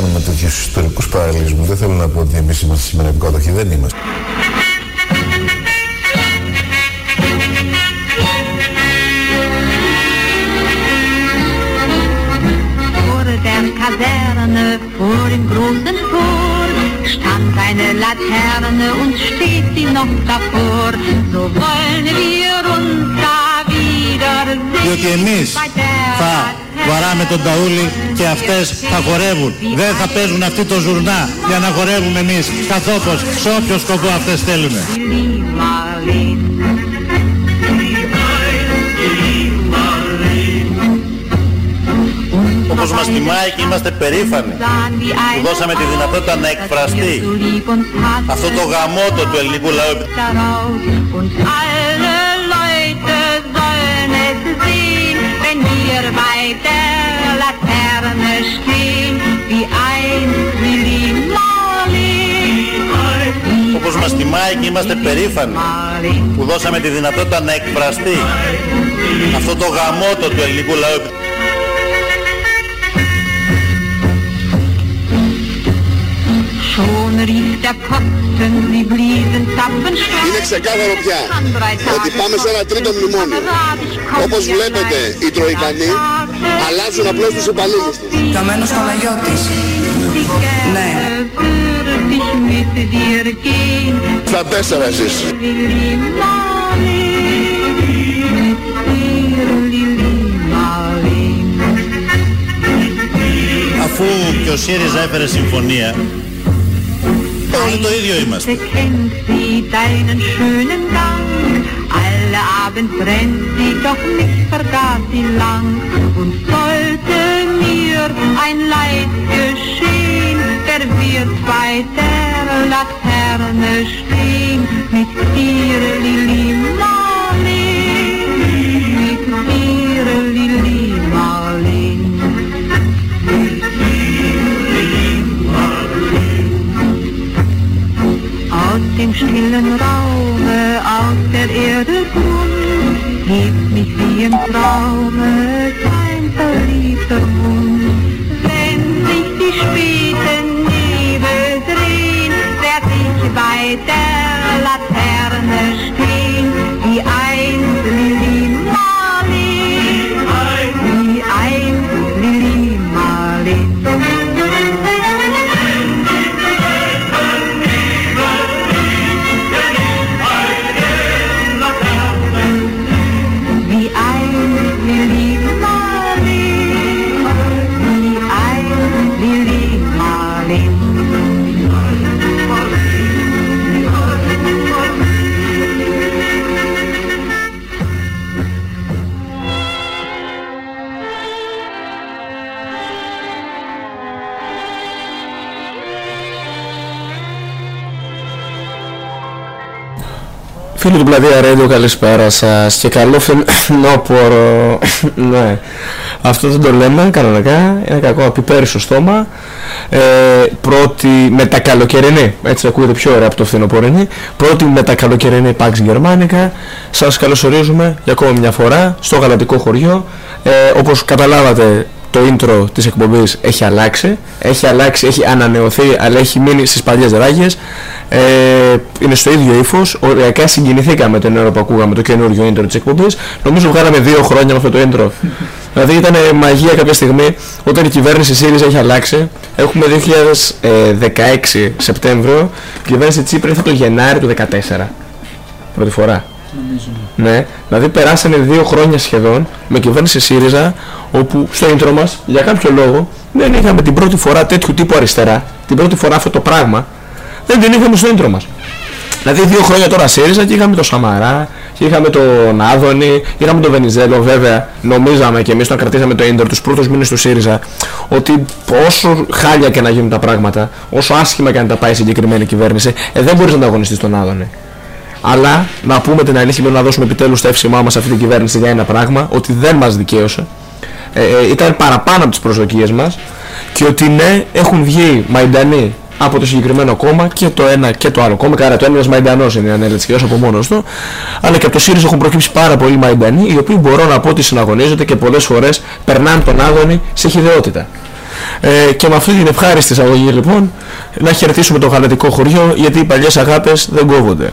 κάνουμε τέτοιους ιστορικούς παραλληλισμούς. Δεν θέλω να πω ότι εμείς είμαστε σήμερα επικότοχοι. Δεν είμαστε. Kaserne vor dem großen Tor stand eine Laterne und steht sie noch davor. So wollen wir uns da wiedersehen. Διότι εμείς θα βαράμε τον ταούλι και αυτές θα χορεύουν. Δεν θα παίζουν αυτή το ζουρνά για να χορεύουμε εμείς καθόπως σε όποιο σκοπό αυτές θέλουν. Όπως μας τιμάει και είμαστε περήφανοι που δώσαμε τη δυνατότητα να εκφραστεί αυτό το γαμότο του ελληνικού λαού. Όπως μας τιμάει και είμαστε περήφανοι που δώσαμε τη δυνατότητα να εκφραστεί αυτό το γαμότο του ελληνικού λαού. Είναι ξεκάθαρο πια ότι πάμε σε ένα τρίτο μνημόνιο. Όπως βλέπετε οι Τροϊκανοί αλλάζουν απλώς τους υπαλλήλους τους. Καμένος Παναγιώτης. Ναι. Στα τέσσερα εσείς. Αφού και ο ΣΥΡΙΖΑ έφερε συμφωνία Όλοι το ίδιο είμαστε. Alle Abend brennt sie, doch mich vergaß sie lang. Und sollte mir ein Leid geschehen, der wird bei der Laterne stehen. Mit dir, Lili stillen Raume, aus der Erde Grund, hebt mich wie im Traume του Πλατεία Radio, καλησπέρα σας και καλό φθινόπωρο. ναι, αυτό δεν το λέμε κανονικά, είναι κακό να πει πέρυσι στο στόμα. Ε, πρώτη μετακαλοκαιρινή, έτσι ακούγεται πιο ωραία από το φθινοπορεινή. Πρώτη μετακαλοκαιρινή Pax Germanica. Σας καλωσορίζουμε για ακόμα μια φορά στο γαλατικό χωριό. Ε, όπως καταλάβατε το intro της εκπομπής έχει αλλάξει, έχει αλλάξει, έχει ανανεωθεί, αλλά έχει μείνει στις παλιές ράγες. Ε, είναι στο ίδιο ύφος, οριακά συγκινηθήκαμε τον ώρα που ακούγαμε το καινούριο intro της εκπομπής. Νομίζω βγάλαμε δύο χρόνια με αυτό το intro. δηλαδή ήταν μαγεία κάποια στιγμή όταν η κυβέρνηση ΣΥΡΙΖΑ έχει αλλάξει. Έχουμε 2016 Σεπτέμβριο, η κυβέρνηση Τσίπρα ήρθε το Γενάρη του 2014. Πρώτη φορά. Ναι, δηλαδή περάσανε δύο χρόνια σχεδόν με κυβέρνηση ΣΥΡΙΖΑ όπου στο intro μας για κάποιο λόγο δεν είχαμε την πρώτη φορά τέτοιου τύπου αριστερά, την πρώτη φορά αυτό το πράγμα δεν την είχαμε στο intro μας. Δηλαδή δύο χρόνια τώρα ΣΥΡΙΖΑ και είχαμε τον Σαμαρά, και είχαμε τον Άδωνη, είχαμε τον Βενιζέλο βέβαια νομίζαμε και εμείς όταν κρατήσαμε το intro τους πρώτους μήνες του ΣΥΡΙΖΑ ότι όσο χάλια και να γίνουν τα πράγματα, όσο άσχημα και αν τα πάει η συγκεκριμένη κυβέρνηση, ε, δεν μπορείς να ανταγωνιστείς τον Άδωνη. Αλλά να πούμε την αλήθεια πρέπει να δώσουμε επιτέλους το εύσημά μας σε αυτή την κυβέρνηση για ένα πράγμα, ότι δεν μας δικαίωσε. Ε, ε, ήταν παραπάνω από τις προσδοκίες μας και ότι ναι, έχουν βγει μαϊντανοί από το συγκεκριμένο κόμμα και το ένα και το άλλο κόμμα. Κάρα το ένας μαϊντανός είναι ανέλετσι από μόνος του. Αλλά και από το ΣΥΡΙΖΑ έχουν προκύψει πάρα πολλοί μαϊντανοί, οι οποίοι μπορώ να πω ότι συναγωνίζονται και πολλές φορές περνάνε τον Άδωνη σε χειδαιότητα. Ε, και με αυτή την ευχάριστη εισαγωγή λοιπόν να χαιρετήσουμε το γαλατικό χωριό γιατί οι παλιές αγάπες δεν κόβονται.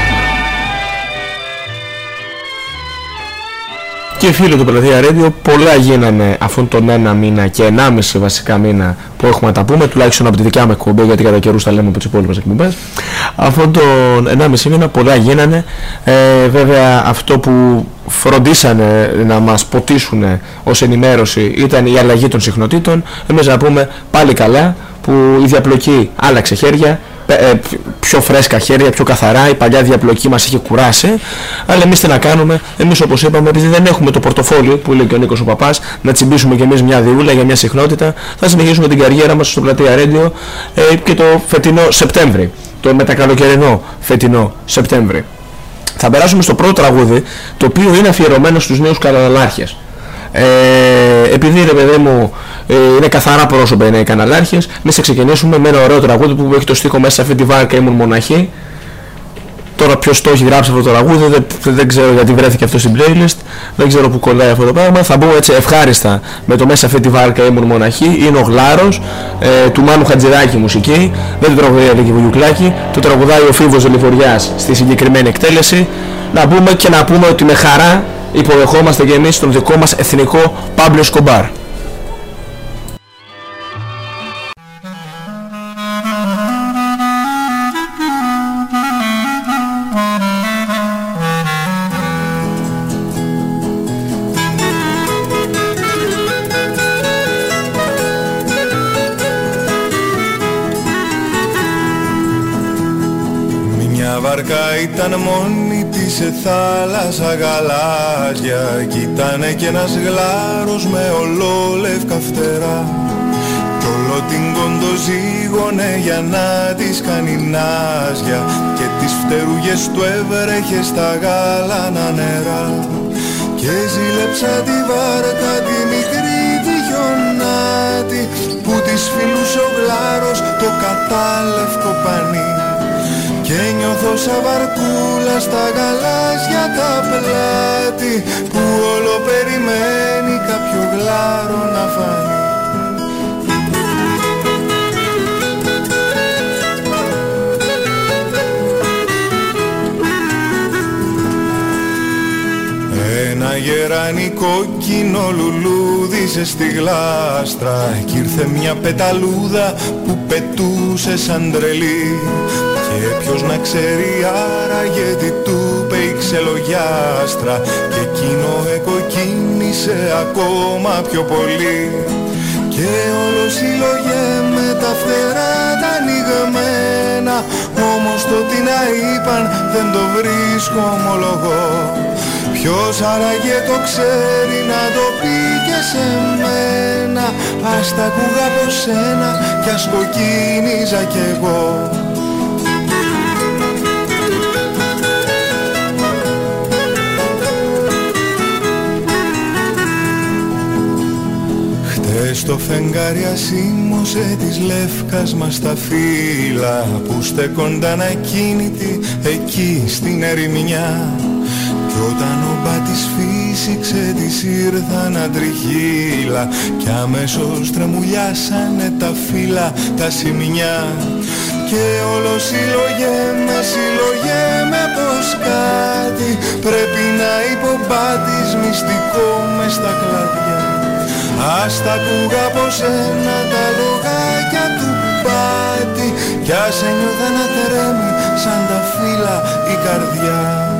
Και φίλοι του Πλατεία Radio, πολλά γίνανε αυτόν τον ένα μήνα και ενάμιση βασικά μήνα που έχουμε να τα πούμε, τουλάχιστον από τη δικιά μου εκπομπή, γιατί κατά καιρούς τα λέμε από τις υπόλοιπες εκπομπές. Αυτόν τον ενάμιση μήνα πολλά γίνανε. Ε, βέβαια αυτό που φροντίσανε να μας ποτίσουν ως ενημέρωση ήταν η αλλαγή των συχνοτήτων. Εμείς να πούμε πάλι καλά που η διαπλοκή άλλαξε χέρια, ε, πιο φρέσκα χέρια, πιο καθαρά. Η παλιά διαπλοκή μας είχε κουράσει. Αλλά εμείς τι να κάνουμε, εμείς όπως είπαμε, επειδή δεν έχουμε το πορτοφόλι που λέει και ο Νίκος ο Παπάς, να τσιμπήσουμε κι εμείς μια διούλα για μια συχνότητα, θα συνεχίσουμε την καριέρα μας στο πλατεία Radio ε, και το φετινό Σεπτέμβρη. Το μετακαλοκαιρινό φετινό Σεπτέμβρη. Θα περάσουμε στο πρώτο τραγούδι, το οποίο είναι αφιερωμένο στους νέους καναλάρχες. Ε, επειδή ρε παιδί μου ε, είναι καθαρά πρόσωπα είναι οι καναλάρχες. Εμείς θα ξεκινήσουμε με ένα ωραίο τραγούδι που έχει το στίχο μέσα σε αυτή τη βάρκα ήμουν μοναχή τώρα ποιος το έχει γράψει αυτό το τραγούδι δεν, δεν ξέρω γιατί βρέθηκε αυτό στην playlist. Δεν ξέρω που κολλάει αυτό το πράγμα. Θα μπούμε έτσι ευχάριστα με το μέσα σε αυτή τη βάρκα ήμουν μοναχή είναι ο Γλάρος ε, του Μάνου Χατζηδάκη μουσική. Δεν το τραγουδάει Αλίκη Βουγιουκλάκη. Το τραγουδάει ο Φίβος Δελιφοριάς στη συγκεκριμένη εκτέλεση. Να πούμε και να πούμε ότι με χαρά υποδεχόμαστε και εμείς τον δικό μας εθνικό Πάμπλο Σκομπάρ. Μια βαρκά ήταν μόνη της σε θάλασσα γαλάζια. Κι ήτανε κι ένας γλάρος με ολόλευκα φτερά. Κι όλο την κοντοζήγωνε για να της κάνει νάζια. Και τις φτερούγες του έβρεχε στα γάλανα νερά. Και ζήλεψα τη βάρκα τη μικρή τη γιονάτη Που της φιλούσε ο γλάρος το κατάλευκο πανί και νιώθω σαν βαρκούλα στα γαλάζια τα πλάτη Που όλο περιμένει κάποιο γλάρο να φανεί. Ένα γεράνι κόκκινο λουλούδισε στη γλάστρα Κι ήρθε μια πεταλούδα που πετούσε σαν τρελή και ποιος να ξέρει άραγε τι του είπε η ξελογιάστρα. Και εκείνο εκοκίνησε ακόμα πιο πολύ. Και όλος συλλογέ με τα φτερά τα ανοιγμένα. Όμως το τι να είπαν δεν το βρίσκω ομολογώ. Ποιος άραγε το ξέρει να το πει και σε μένα. Ας τα ακούγα από σένα κι ας κοκκίνιζα κι εγώ στο φεγγάρι ασήμωσε της λεύκας μας τα φύλλα που στέκονταν ακίνητοι εκεί στην ερημινιά κι όταν ο μπάτης φύσηξε της ήρθαν αντριχύλα κι αμέσως τρεμουλιάσανε τα φύλλα τα σημεινιά. Και όλο συλλογέμαι, συλλογέμαι πως κάτι πρέπει να υπομπάτης μυστικό μες στα κλαδιά Ας τα ακούγα από σένα τα λογάκια του πάτη. Κι ας ένιωθα να τρέμει σαν τα φύλλα η καρδιά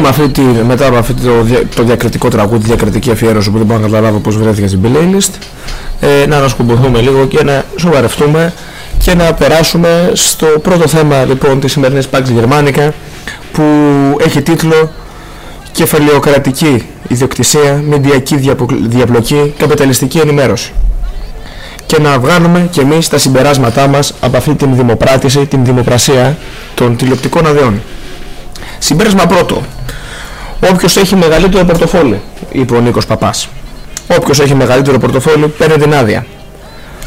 με αυτή τη, μετά από αυτό το, δια, το διακριτικό τραγούδι, διακριτική αφιέρωση που δεν μπορώ να καταλάβω πώς βρέθηκε στην playlist ε, να ανασκουμποθούμε λίγο και να σοβαρευτούμε και να περάσουμε στο πρώτο θέμα λοιπόν της σημερινής Pax Γερμανικά που έχει τίτλο Κεφαλαιοκρατική ιδιοκτησία, μηντιακή διαπλοκή, καπιταλιστική ενημέρωση και να βγάλουμε και εμείς τα συμπεράσματά μας από αυτή την δημοπράτηση, την δημοπρασία των τηλεοπτικών αδειών. Συμπέρασμα πρώτο. Όποιος έχει μεγαλύτερο πορτοφόλι, είπε ο Νίκος Παπάς. Όποιος έχει μεγαλύτερο πορτοφόλι παίρνει την άδεια.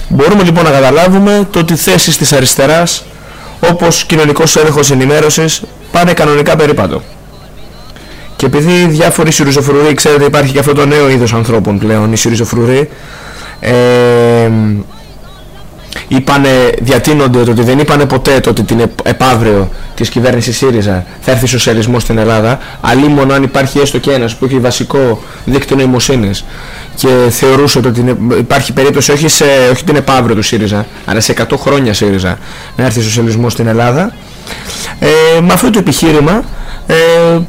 Μπορούμε λοιπόν να καταλάβουμε το ότι θέσεις της αριστεράς, όπως κοινωνικός έλεγχος ενημέρωσης, πάνε κανονικά περίπατο. Και επειδή διάφοροι σιριζοφρουροί, ξέρετε υπάρχει και αυτό το νέο είδος ανθρώπων πλέον, οι σιριζοφρουροί, ε, είπανε, διατείνονται ότι δεν είπανε ποτέ το ότι την επαύριο της κυβέρνησης ΣΥΡΙΖΑ θα έρθει σοσιαλισμός στην Ελλάδα μόνο αν υπάρχει έστω και ένας που έχει βασικό δίκτυο νοημοσύνης και θεωρούσε ότι υπάρχει περίπτωση όχι, σε, όχι την επαύριο του ΣΥΡΙΖΑ αλλά σε 100 χρόνια ΣΥΡΙΖΑ να έρθει σοσιαλισμός στην Ελλάδα. Ε, με αυτό το επιχείρημα ε,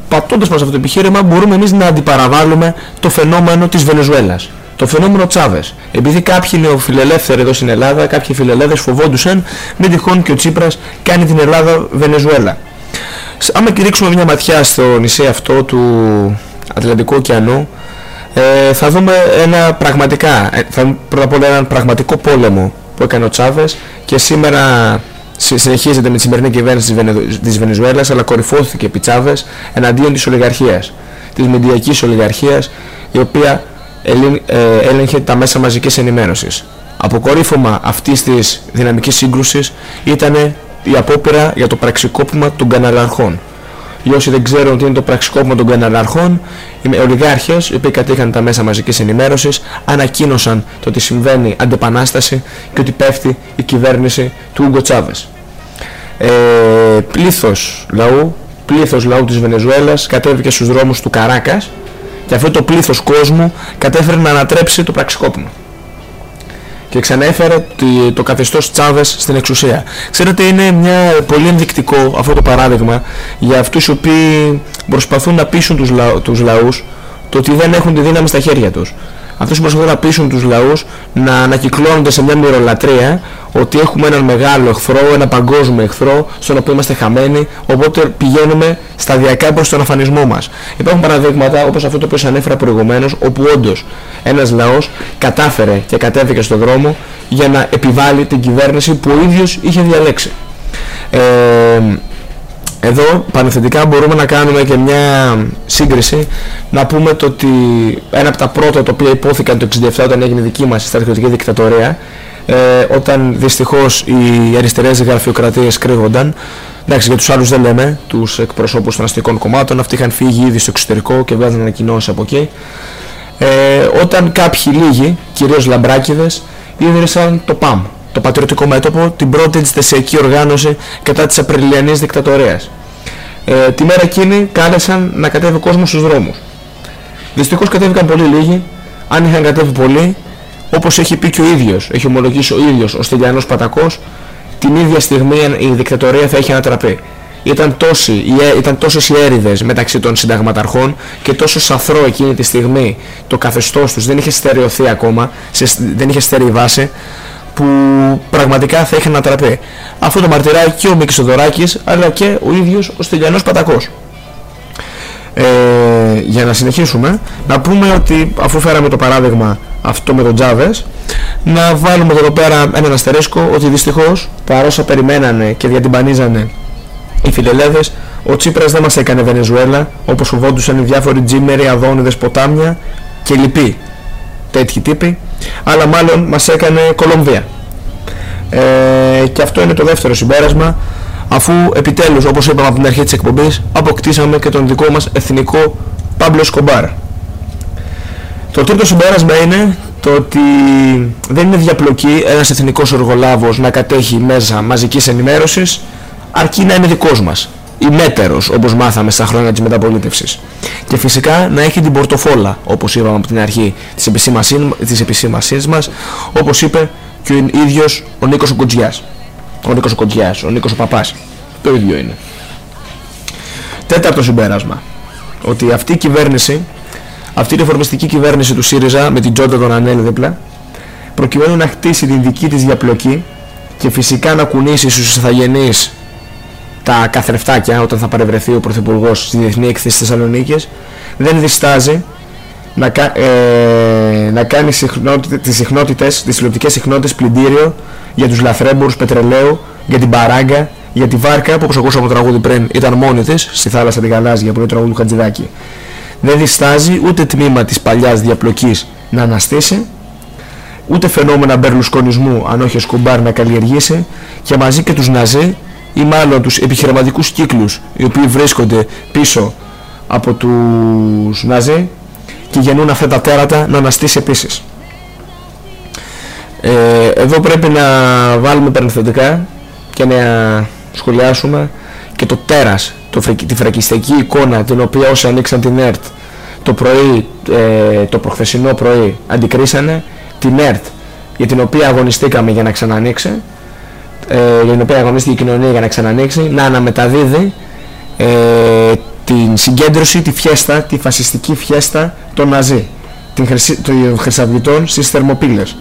πατώντας μας αυτό το επιχείρημα μπορούμε εμείς να αντιπαραβάλουμε το φαινόμενο της Βενεζουέλας το φαινόμενο Τσάβες. Επειδή κάποιοι νεοφιλελεύθεροι εδώ στην Ελλάδα, κάποιοι φιλελεύθεροι φοβόντουσαν μην τυχόν και ο Τσίπρας κάνει την Ελλάδα Βενεζουέλα. Άμα ρίξουμε μια ματιά στο νησί αυτό του Ατλαντικού ωκεανού, ε, θα δούμε ένα πραγματικά, ε, θα πρώτα απ' όλα έναν πραγματικό πόλεμο που έκανε ο Τσάβες και σήμερα συνεχίζεται με τη σημερινή κυβέρνηση της Βενεζουέλας αλλά κορυφώθηκε επί Τσάβες εναντίον της ολιγαρχίας, της μεντιακής ολιγαρχίας η οποία ε, έλεγχε τα μέσα μαζικής ενημέρωσης. Αποκορύφωμα αυτής της δυναμικής σύγκρουσης ήταν η απόπειρα για το πραξικόπημα των καναλαρχών. Για όσοι δεν ξέρουν τι είναι το πραξικόπημα των καναλαρχών, οι ολιγάρχες, οι οποίοι κατήχαν τα μέσα μαζικής ενημέρωσης, ανακοίνωσαν το ότι συμβαίνει αντεπανάσταση και ότι πέφτει η κυβέρνηση του Ούγκο Τσάβες. Ε, πλήθος λαού, πλήθος λαού της Βενεζουέλας κατέβηκε στους δρόμους του Καράκας και αυτό το πλήθος κόσμου κατέφερε να ανατρέψει το πραξικόπημα και ξανέφερε το καθεστώς Τσάβες στην εξουσία. Ξέρετε είναι μια πολύ ενδεικτικό αυτό το παράδειγμα για αυτούς οι οποίοι προσπαθούν να πείσουν τους, λα... τους λαούς το ότι δεν έχουν τη δύναμη στα χέρια τους αυτούς που προσπαθούν να πείσουν τους λαούς να ανακυκλώνονται σε μια μυρολατρεία ότι έχουμε έναν μεγάλο εχθρό, ένα παγκόσμιο εχθρό στον οποίο είμαστε χαμένοι οπότε πηγαίνουμε σταδιακά προς τον αφανισμό μας. Υπάρχουν παραδείγματα όπως αυτό το οποίο σας ανέφερα προηγουμένως όπου όντως ένας λαός κατάφερε και κατέβηκε στον δρόμο για να επιβάλλει την κυβέρνηση που ο ίδιος είχε διαλέξει. Ε, εδώ πανεθετικά μπορούμε να κάνουμε και μια σύγκριση να πούμε το ότι ένα από τα πρώτα τα οποία υπόθηκαν το 67 όταν έγινε δική μας στρατιωτική δικτατορία ε, όταν δυστυχώς οι αριστερές γραφειοκρατίες κρύβονταν εντάξει για τους άλλους δεν λέμε τους εκπροσώπους των αστικών κομμάτων αυτοί είχαν φύγει ήδη στο εξωτερικό και βγάζουν ανακοινώσεις από εκεί ε, όταν κάποιοι λίγοι, κυρίως λαμπράκιδες ίδρυσαν το ΠΑΜ το πατριωτικό μέτωπο, την πρώτη αντιστασιακή οργάνωση κατά της Απριλιανής δικτατορίας. Ε, τη μέρα εκείνη κάλεσαν να κατέβει ο κόσμος στους δρόμους. Δυστυχώς κατέβηκαν πολύ λίγοι, αν είχαν κατέβει πολλοί, όπως έχει πει και ο ίδιος, έχει ομολογήσει ο ίδιος ο Στυλιανός Πατακός, την ίδια στιγμή η δικτατορία θα έχει ανατραπεί. Ήταν, τόσοι, ήταν τόσες οι έρηδες μεταξύ των συνταγματαρχών και τόσος σαθρό εκείνη τη στιγμή το καθεστώς τους δεν είχε στερεωθεί ακόμα, δεν είχε στερεή βάση που πραγματικά θα είχε ανατραπεί. Αυτό το μαρτυράει και ο Μίκης Οδωράκης αλλά και ο ίδιος ο Στυλιανός Πατακός. Ε, για να συνεχίσουμε, να πούμε ότι αφού φέραμε το παράδειγμα αυτό με τον Τζάβες, να βάλουμε εδώ πέρα έναν αστερίσκο ότι δυστυχώς παρόσα περιμένανε και διατυμπανίζανε οι φιλελεύες, ο Τσίπρας δεν μας έκανε Βενεζουέλα όπως φοβόντουσαν οι διάφοροι τζίμεροι, αδόνιδες, ποτάμια και λοιποί τέτοιοι τύποι αλλά μάλλον μας έκανε Κολομβία. Ε, και αυτό είναι το δεύτερο συμπέρασμα αφού επιτέλους όπως είπαμε από την αρχή της εκπομπής αποκτήσαμε και τον δικό μας εθνικό Πάμπλο Σκομπάρ. Το τρίτο συμπέρασμα είναι το ότι δεν είναι διαπλοκή ένας εθνικός οργολάβος να κατέχει μέσα μαζικής ενημέρωσης αρκεί να είναι δικός μας ημέτερος όπως μάθαμε στα χρόνια της μεταπολίτευσης και φυσικά να έχει την πορτοφόλα όπως είπαμε από την αρχή της επισήμασής μας όπως είπε και ο ίδιος ο Νίκος ο Κοντζιάς ο Νίκος ο Κοντζιάς, ο Νίκος ο Παπάς. Το ίδιο είναι. Τέταρτο συμπέρασμα. Ότι αυτή η κυβέρνηση αυτή η ρεφορμιστική κυβέρνηση του ΣΥΡΙΖΑ με την Τζόντα των Ανέλ δίπλα προκειμένου να χτίσει την δική της διαπλοκή και φυσικά να κουνήσει στους ηθαγενείς τα καθρεφτάκια όταν θα παρευρεθεί ο Πρωθυπουργός στη Διεθνή Έκθεση της Θεσσαλονίκης δεν διστάζει να, ε, να κάνει συχνότητες, τις συχνότητες, τις τηλεοπτικές συχνότητες πλυντήριο για τους λαθρέμπορους πετρελαίου, για την παράγκα, για τη βάρκα που όπως ακούσαμε το τραγούδι πριν ήταν μόνη της στη θάλασσα τη Γαλάζια που είναι το τραγούδι του Χατζηδάκη. Δεν διστάζει ούτε τμήμα της παλιάς διαπλοκής να αναστήσει ούτε φαινόμενα μπερλουσκονισμού αν όχι σκουμπάρ να καλλιεργήσει και μαζί και τους Ναζί ή μάλλον τους επιχειρηματικούς κύκλους οι οποίοι βρίσκονται πίσω από τους Ναζί και γεννούν αυτά τα τέρατα να αναστήσει επίσης. Ε, εδώ πρέπει να βάλουμε περινθετικά και να σχολιάσουμε και το τέρας, το, τη φρακιστική εικόνα την οποία όσοι ανοίξαν την ΕΡΤ το πρωί, ε, το προχθεσινό πρωί αντικρίσανε την ΕΡΤ για την οποία αγωνιστήκαμε για να ξανανοίξει ε, για την οποία αγωνίστηκε η κοινωνία για να ξανανοίξει να αναμεταδίδει ε, την συγκέντρωση, τη φιέστα, τη φασιστική φιέστα των Ναζί των Χρυσαυγητών στις Θερμοπύλες.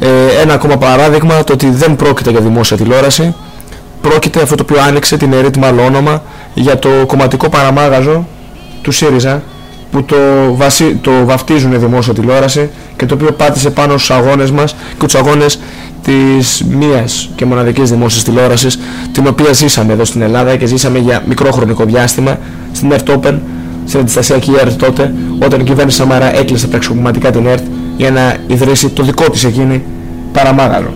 Ε, ένα ακόμα παράδειγμα το ότι δεν πρόκειται για δημόσια τηλεόραση. Πρόκειται αυτό το οποίο άνοιξε την αιρέτημα μάλλον όνομα για το κομματικό παραμάγαζο του ΣΥΡΙΖΑ που το, βασι... το βαφτίζουν δημόσια τηλεόραση και το οποίο πάτησε πάνω στους αγώνες μας και τους αγώνες της μίας και μοναδικής δημόσιας τηλεόρασης την οποία ζήσαμε εδώ στην Ελλάδα και ζήσαμε για μικρό χρονικό διάστημα στην ΕΡΤ Open, στην αντιστασιακή ΕΡΤ τότε όταν η κυβέρνηση Σαμαρά έκλεισε πραξικοπηματικά την ΕΡΤ για να ιδρύσει το δικό της εκείνη παραμάγαλο.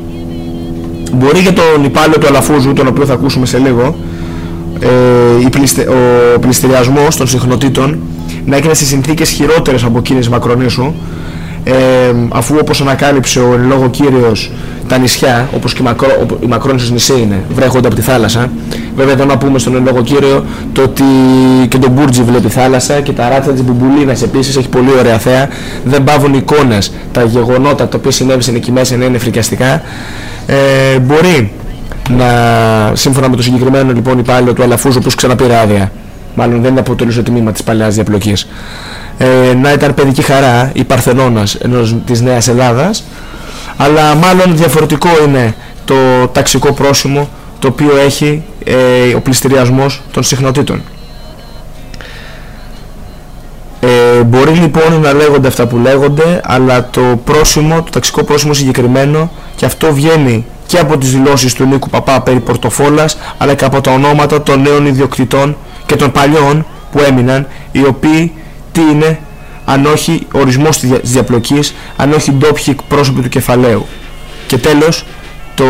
Μπορεί για τον υπάλληλο του Αλαφούζου, τον οποίο θα ακούσουμε σε λίγο, ε, ο πληστηριασμός των συχνοτήτων να έγινε σε συνθήκες χειρότερες από εκείνες Μακρονήσου ε, αφού όπως ανακάλυψε ο εν λόγω κύριος τα νησιά όπως και η, Μακρό, η Μακρόνησος νησί είναι βρέχονται από τη θάλασσα. Βέβαια εδώ να πούμε στον εν λόγω κύριο το ότι και τον Μπούρτζι βλέπει θάλασσα και τα ράτσα της Μπουμπουλίνας επίσης έχει πολύ ωραία θέα. Δεν πάβουν εικόνες τα γεγονότα τα οποία συνέβησαν εκεί μέσα να είναι φρικιαστικά. Ε, μπορεί να σύμφωνα με το συγκεκριμένο λοιπόν υπάλληλο του Αλαφούζου που ξαναπήρε άδεια μάλλον δεν αποτελούσε τμήμα της παλαιάς διαπλοκής ε, να ήταν παιδική χαρά η Παρθενώνας ενός της Νέας Ελλάδας αλλά μάλλον διαφορετικό είναι το ταξικό πρόσημο το οποίο έχει ε, ο πληστηριασμός των συχνοτήτων. Ε, μπορεί λοιπόν να λέγονται αυτά που λέγονται αλλά το πρόσημο, το ταξικό πρόσημο συγκεκριμένο και αυτό βγαίνει και από τις δηλώσεις του Νίκου Παπά περί πορτοφόλας αλλά και από τα ονόματα των νέων ιδιοκτητών και των παλιών που έμειναν οι οποίοι τι είναι; Αν όχι ορισμός της διαπλοκής αν όχι ντόπιοι πρόσωποι του κεφαλαίου. Και τέλος το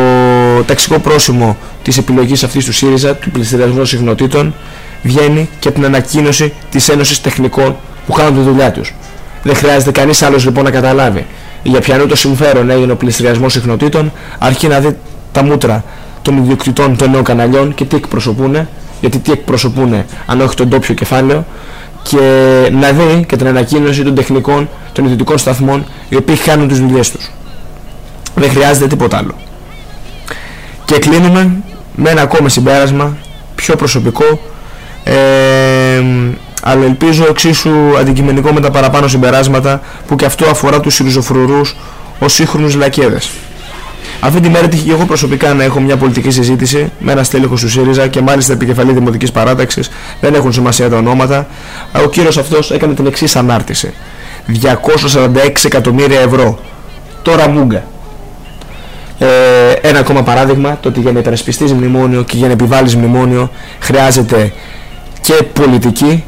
ταξικό πρόσημο της επιλογής αυτής του ΣΥΡΙΖΑ του πληστηριασμού συχνοτήτων βγαίνει και από την ανακοίνωση της Ένωσης Τεχνικών που κάνουν τη δουλειά τους. Δεν χρειάζεται κανείς άλλος λοιπόν να καταλάβει. Για ποιανού το συμφέρον έγινε ο πληστηριασμός συχνοτήτων αρχεί να δει τα μούτρα των ιδιοκτητών των νέων καναλιών και τι εκπροσωπούν γιατί τι εκπροσωπούν αν όχι τον τόπιο κεφάλαιο και να δει και την ανακοίνωση των τεχνικών των ιδιωτικών σταθμών οι οποίοι χάνουν τις δουλειές τους. Δεν χρειάζεται τίποτα άλλο. Και κλείνουμε με ένα ακόμα συμπέρασμα πιο προσωπικό ε, αλλά ελπίζω εξίσου αντικειμενικό με τα παραπάνω συμπεράσματα που και αυτό αφορά τους ριζοφρουρούς ως σύγχρονους λακέδες. Αυτή τη μέρα τύχει και εγώ προσωπικά να έχω μια πολιτική συζήτηση με ένα στέλεχο του ΣΥΡΙΖΑ και μάλιστα επικεφαλή Δημοτικής Παράταξης. Δεν έχουν σημασία τα ονόματα. Ο κύριος αυτός έκανε την εξής ανάρτηση. 246 εκατομμύρια ευρώ. Τώρα μούγκα. Ε, ένα ακόμα παράδειγμα, το ότι για να υπερασπιστείς μνημόνιο και για να επιβάλλεις μνημόνιο χρειάζεται και πολιτική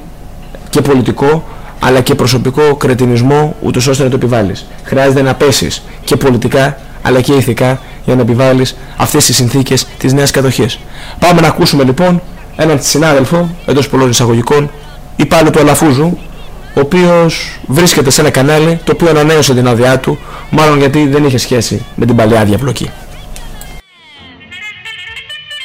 και πολιτικό αλλά και προσωπικό κρετινισμό ούτως ώστε να το επιβάλλεις. Χρειάζεται να πέσεις και πολιτικά αλλά και ηθικά για να επιβάλλεις αυτές τις συνθήκες της νέας κατοχής. Πάμε να ακούσουμε λοιπόν έναν συνάδελφο εντός πολλών εισαγωγικών υπάλληλο του Αλαφούζου ο οποίος βρίσκεται σε ένα κανάλι το οποίο ανανέωσε την άδειά του μάλλον γιατί δεν είχε σχέση με την παλαιά διαπλοκή.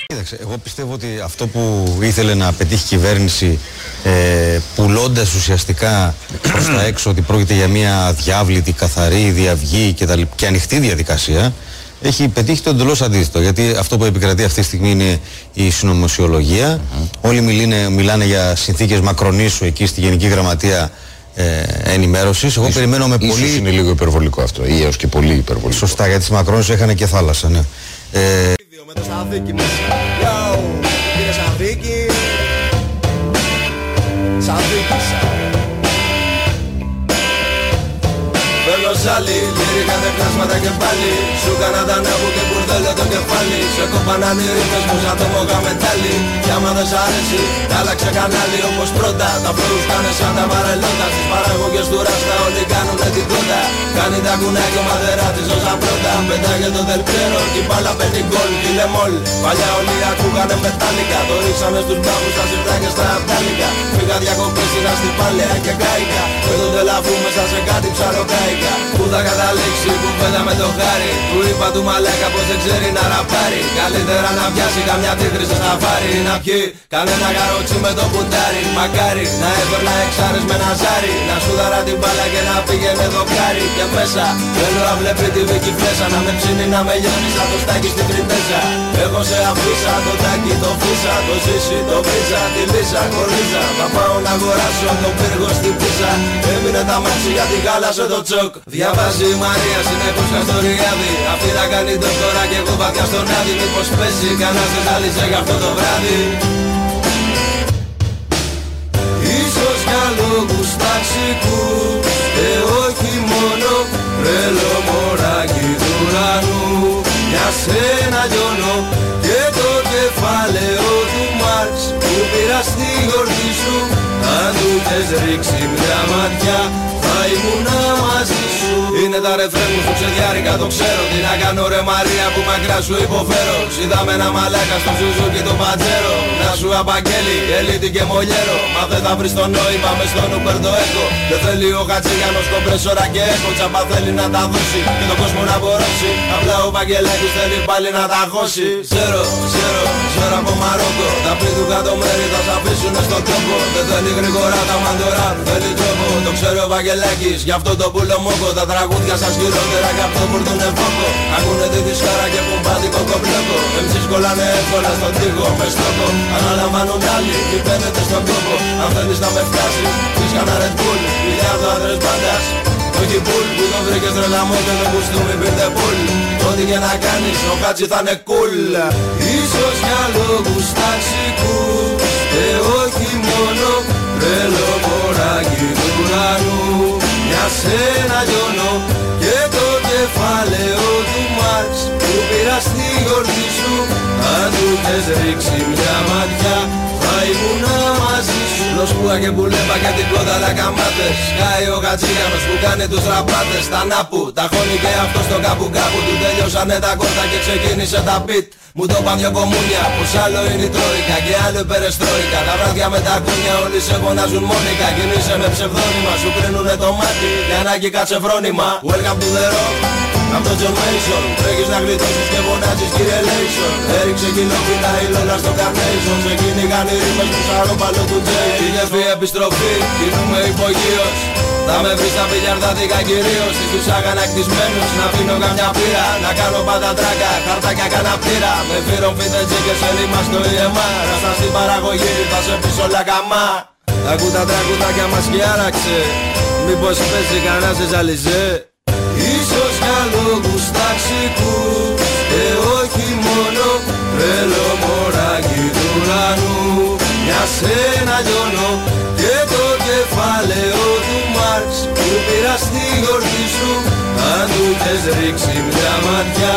Κοίταξε, εγώ πιστεύω ότι αυτό που ήθελε να πετύχει η κυβέρνηση ε, πουλώντας ουσιαστικά προς τα έξω ότι πρόκειται για μια διάβλητη, καθαρή, διαυγή και, τα, και ανοιχτή διαδικασία έχει πετύχει το εντελώς αντίθετο. Γιατί αυτό που επικρατεί αυτή τη στιγμή είναι η συνωμοσιολογία. Όλοι μιλάνε, μιλάνε για συνθήκες μακρονήσου εκεί στη Γενική Γραμματεία ε, Ενημέρωσης. Εγώ περιμένω με πολύ. είναι λίγο υπερβολικό αυτό, ή έω και πολύ υπερβολικό. Σωστά, γιατί τη Μακρόνησου είχαν και θάλασσα, ναι. Ε, Lögum þetta sáþyggi Já, þetta er sáþyggi Sáþyggi ζάλι. Λύρικα πλάσματα και πάλι. Σου κάνα τα νεύου και μπουρδέλο το κεφάλι. Σε κοπανάνε οι ρήφες μου σαν το μόγα μετάλλι. Κι άμα δεν σ' αρέσει άλλαξε κανάλι όπως πρώτα. Τα φλόρους κάνε σαν τα βαρελότα Στις παραγωγές του ράστα όλοι κάνουνε την κότα Κάνει τα κουνάκια μαδερά της όσα πρώτα. Πετάγε το δελπέρο κι μπάλα παίρνει γκολ. Κι μόλ. Παλιά όλοι ακούγανε μετάλλικα. Το ρίξαμε στους μπάμπους στα σιρτά και στα απτάλικα Πήγα διακοπές σειρά στην παλαιά και κάηκα. Και το τελαφού μέσα σε κάτι ψαροκάικα Πού θα καταλήξει κουβέντα με το χάρι Του είπα του μαλάκα πως δεν ξέρει να ραπάρει. Καλύτερα να πιάσει καμιά τίτρη σε σαφάρι. Να πιει κανένα καρότσι με το κουτάρι. Μακάρι να έπαιρνα εξάρες με ένα ζάρι. Να σου δαρά την μπάλα και να πήγαινε δοκάρι Και μέσα θέλω να βλέπει τη βίκη φλέσα. Να με ψήνει να με λιώνει σαν το στάκι στην πριτέζα Έχω σε αφήσα το τάκι το φύσα. Το ζήσει το βρίζα τη λύσα κορίζα Θα πάω να αγοράσω τον πύργο στην πίσα Έμεινε τα μάξι γιατί χάλασε το τσοκ Διαβάζει η Μαρία συνεχώς στο ριάδι Αυτή θα κάνει τώρα και εγώ βαθιά στον άδει Μήπως πέσει κανένας δεν ζάλιζε για αυτό το βράδυ. Ίσως για λόγους ταξικούς Και όχι μόνο τρελό μωράκι του ουρανού. Για σένα λιώνω και το κεφάλαιο του Μάρξ Που πήρα στη γορτή σου. Αν του θες ρίξει μια ματιά θα ήμουν μαζί σου Είναι τα ρεφρέν μου στο ξεδιάρικα το ξέρω. Τι να κάνω ρε Μαρία που μακριά σου υποφέρω. Είδαμε ένα μαλάκα στο και το πατζέρο Να σου απαγγέλει ελίτη και μολιέρο. Μα δεν θα βρεις το νόημα μες στον Ούπερ το έχω Δεν θέλει ο Χατζηγιάνος κομπρέσορα και έχω. Τσαπα θέλει να τα δώσει και τον κόσμο να μπορέσει Απλά ο Παγγελάκης θέλει πάλι να τα χώσει. Ξέρω, ξέρω, ξέρω από Μαρόκο. Τα πλή του κάτω μέρη θα σ' αφήσουν στον τόπο. Δεν θέλει γρήγορα τα μαντορά, θέλει τρόπο. Το ξέρω ο Βαγγελάκης, γι' αυτό το πουλο μόκο. Τα τραγούδια σας χειρότερα κι αυτό που τον ευόκο Ακούνε τη δυσκάρα και κουμπάδικο κομπλόκο Εμείς κολλάνε εύκολα στον τοίχο με στόχο. Αναλαμβάνουν άλλοι, μη παίρνετε στον κόπο. Αν θέλεις να με φτάσεις, πεις κανένα Red Bull. Χιλιάδο άντρες μπάντας όχι πουλ που τον βρήκες τρελαμό και δεν κουστούμι πήρτε πουλ Ό,τι και να κάνεις ο Χάτζι θα είναι κουλ Ίσως για λόγους ταξικούς Και όχι μόνο τρελό μωράκι. του ουρανού Για σένα λιώνω και το κεφάλαιο του Μάρξ Που πήρα στη γορτή σου. Αν του θες ρίξει μια ματιά θα ήμουν μαζί σου. Λοσπούα και πουλέμπα και την κότα τα καμάτες Σκάει ο Χατζήγιανος που κάνει τους ραπάτες. Τα νάπου, τα χώνει και αυτό στο κάπου κάπου. Του τελειώσανε τα κόρτα και ξεκίνησε τα πιτ. Μου το πάνε δυο κομμούνια, πως άλλο είναι η τρόικα και άλλο η περεστρόικα. Τα βράδια με τα κούνια όλοι σε φωνάζουν μόνικα. Κινείσαι με ψευδόνυμα, σου κρίνουνε το μάτι. Για ανάγκη κάτσε φρόνημα. Welcome to the rock Απ' το John Mason Τρέχεις να γλιτώσεις και φωνάζεις κύριε Λέισον. Έριξε κοινόφυλλα η Λόλα στο Carnation Σε κυνηγάν οι ρήμες του σαρόπαλο του Τζέι. Είναι φύ επιστροφή, κινούμε υπογείως. Θα με βρεις στα πιλιαρδάδικα κυρίως. Στις τους αγανακτισμένους Να πίνω καμιά πύρα. Να κάνω πάντα τράκα Χαρτάκια κανένα πύρα Με φύρον φίτετζι και σε λίμα στο EMA Ράστα στην παραγωγή Θα σε πεις όλα καμά Ακού τα τραγουδάκια μας και άραξε. Μήπως παίζει κανένας σε ζαλιζέ. Ίσως για λόγους ταξικούς Και όχι μόνο Τρελό μωράκι του ουρανού Για σένα λιώνω Και το κεφάλαιο του Μάρξ. Που πήρα στη γορτή σου Αν του θες ρίξει μια ματιά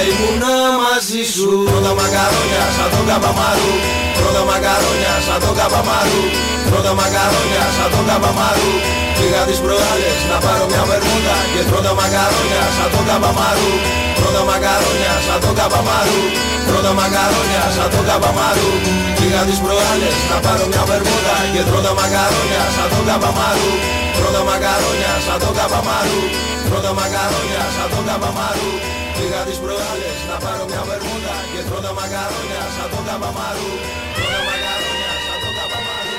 Θα ήμουν μαζί σου. Πρώτα μακαρόνια σαν τον καπαμαρού Πρώτα μακαρόνια σαν τον καπαμαρού Πρώτα μακαρόνια σαν τον καπαμαρού Πήγα τις προάλλες να πάρω μια βερμούδα Και πρώτα μακαρόνια σαν τον καπαμαρού Πρώτα Πρώτα μακαρόνια σαν το καπαμάρου Πρώτα μακαρόνια σαν το καπαμάρου Πήγα τις προάλλες να πάρω μια βερμούδα Και τρώτα μακαρόνια σαν το καπαμάρου Πρώτα μακαρόνια σαν το καπαμάρου Πρώτα μακαρόνια σαν το καπαμάρου Πήγα τις προάλλες να πάρω μια βερμούδα Και τρώτα μακαρόνια σαν το καπαμάρου. Πρώτα μακαρόνια σαν το καπαμάρου.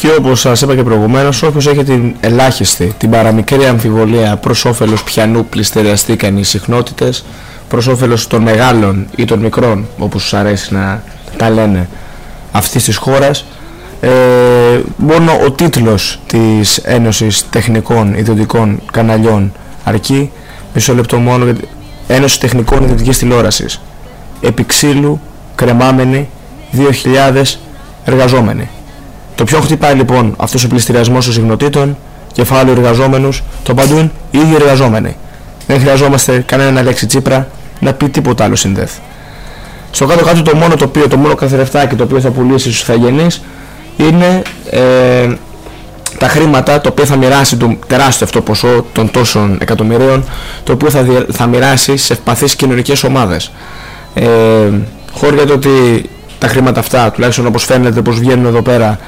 Και όπως σας είπα και προηγουμένως, όποιος έχει την ελάχιστη, την παραμικρή αμφιβολία προς όφελος πιανού πληστεριαστήκαν οι συχνότητες, προς όφελος των μεγάλων ή των μικρών, όπως τους αρέσει να τα λένε, αυτής της χώρας, ε, μόνο ο τίτλος της Ένωσης Τεχνικών Ιδιωτικών Καναλιών αρκεί, μισό λεπτό μόνο, γιατί- Ένωση Τεχνικών Ιδιωτικής Τηλεόρασης, επιξύλου, κρεμάμενοι, 2.000 εργαζόμενοι. Το πιο χτυπάει λοιπόν αυτός ο πληστηριασμός των συγνωτήτων, κεφάλαιο εργαζόμενους, το παντούν οι ίδιοι εργαζόμενοι. Δεν χρειαζόμαστε κανένα λέξη τσίπρα να πει τίποτα άλλο συνδέθ. Στο κάτω κάτω το μόνο τοπίο, το μόνο καθρεφτάκι το οποίο θα πουλήσει στους ηθαγενείς είναι ε, τα χρήματα τα οποία θα μοιράσει το τεράστιο αυτό ποσό των τόσων εκατομμυρίων το οποίο θα, δια- θα μοιράσει σε ευπαθείς κοινωνικές ομάδες. Ε, χώρια το ότι τα χρήματα αυτά, τουλάχιστον όπως φαίνεται πως βγαίνουν εδώ πέρα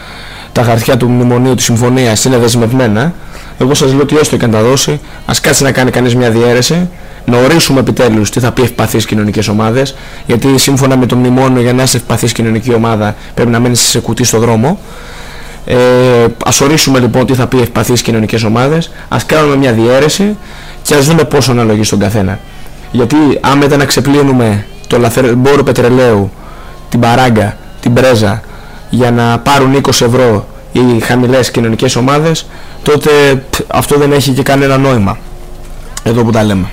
τα χαρτιά του μνημονίου της συμφωνίας είναι δεσμευμένα εγώ σας λέω ότι έστω και αν τα δώσει ας κάτσει να κάνει κανείς μια διαίρεση να ορίσουμε επιτέλους τι θα πει ευπαθείς κοινωνικές ομάδες γιατί σύμφωνα με το μνημόνιο για να είσαι ευπαθής κοινωνική ομάδα πρέπει να μένεις σε κουτί στο δρόμο. Ε, ας ορίσουμε λοιπόν τι θα πει ευπαθείς κοινωνικές ομάδες ας κάνουμε μια διαίρεση και ας δούμε πόσο αναλογεί στον καθένα. Γιατί αν μετά να ξεπλύνουμε το λαθρεμπόρο πετρελαίου την παράγκα, την πρέζα για να πάρουν 20 ευρώ οι χαμηλές κοινωνικές ομάδες τότε π, αυτό δεν έχει και κανένα νόημα. Εδώ που τα λέμε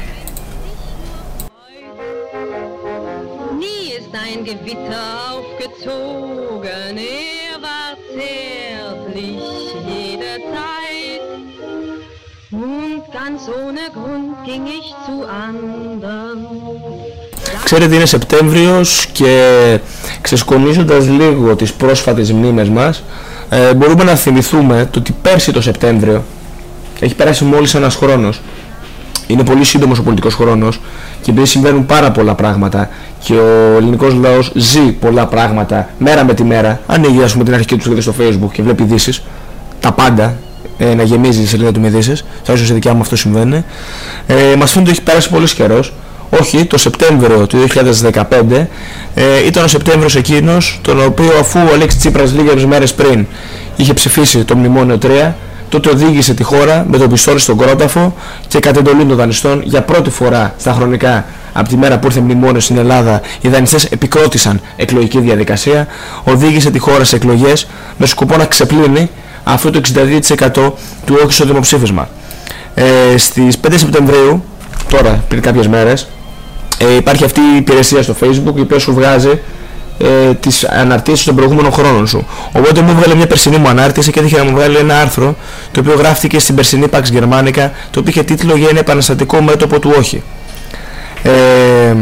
Ξέρετε είναι Σεπτέμβριος και ξεσκονίζοντας λίγο τις πρόσφατες μνήμες μας ε, μπορούμε να θυμηθούμε το ότι πέρσι το Σεπτέμβριο έχει περάσει μόλις ένας χρόνος είναι πολύ σύντομος ο πολιτικός χρόνος και επειδή συμβαίνουν πάρα πολλά πράγματα και ο ελληνικός λαός ζει πολλά πράγματα μέρα με τη μέρα ανοίγει ας πούμε την αρχική του σελίδα στο facebook και βλέπει ειδήσεις τα πάντα ε, να γεμίζει η σελίδα του με ειδήσεις θα ίσως σε δικιά μου αυτό συμβαίνει. Ε, μας φαίνεται ότι έχει πέρασει πολύ καιρός. Όχι, το Σεπτέμβριο του 2015 ε, ήταν ο Σεπτέμβριος εκείνος τον οποίο αφού ο Αλέξης Τσίπρας λίγες μέρες πριν είχε ψηφίσει το Μνημόνιο 3 τότε οδήγησε τη χώρα με το πιστόλι στον κρόταφο και κατ' εντολή των δανειστών για πρώτη φορά στα χρονικά από τη μέρα που ήρθε μνημόνιο στην Ελλάδα οι δανειστές επικρότησαν εκλογική διαδικασία οδήγησε τη χώρα σε εκλογές με σκοπό να ξεπλύνει αυτό το 62% του όχι στο δημοψήφισμα. Ε, στις 5 Σεπτεμβρίου, τώρα πριν κάποιες μέρες, ε, υπάρχει αυτή η υπηρεσία στο facebook η οποία σου βγάζει ε, τις αναρτήσεις των προηγούμενων χρόνων σου. Οπότε μου έβγαλε μια περσινή μου ανάρτηση και έτυχε να μου βγάλει ένα άρθρο το οποίο γράφτηκε στην περσινή Pax Germanica το οποίο είχε τίτλο για ένα επαναστατικό μέτωπο του όχι. Ε,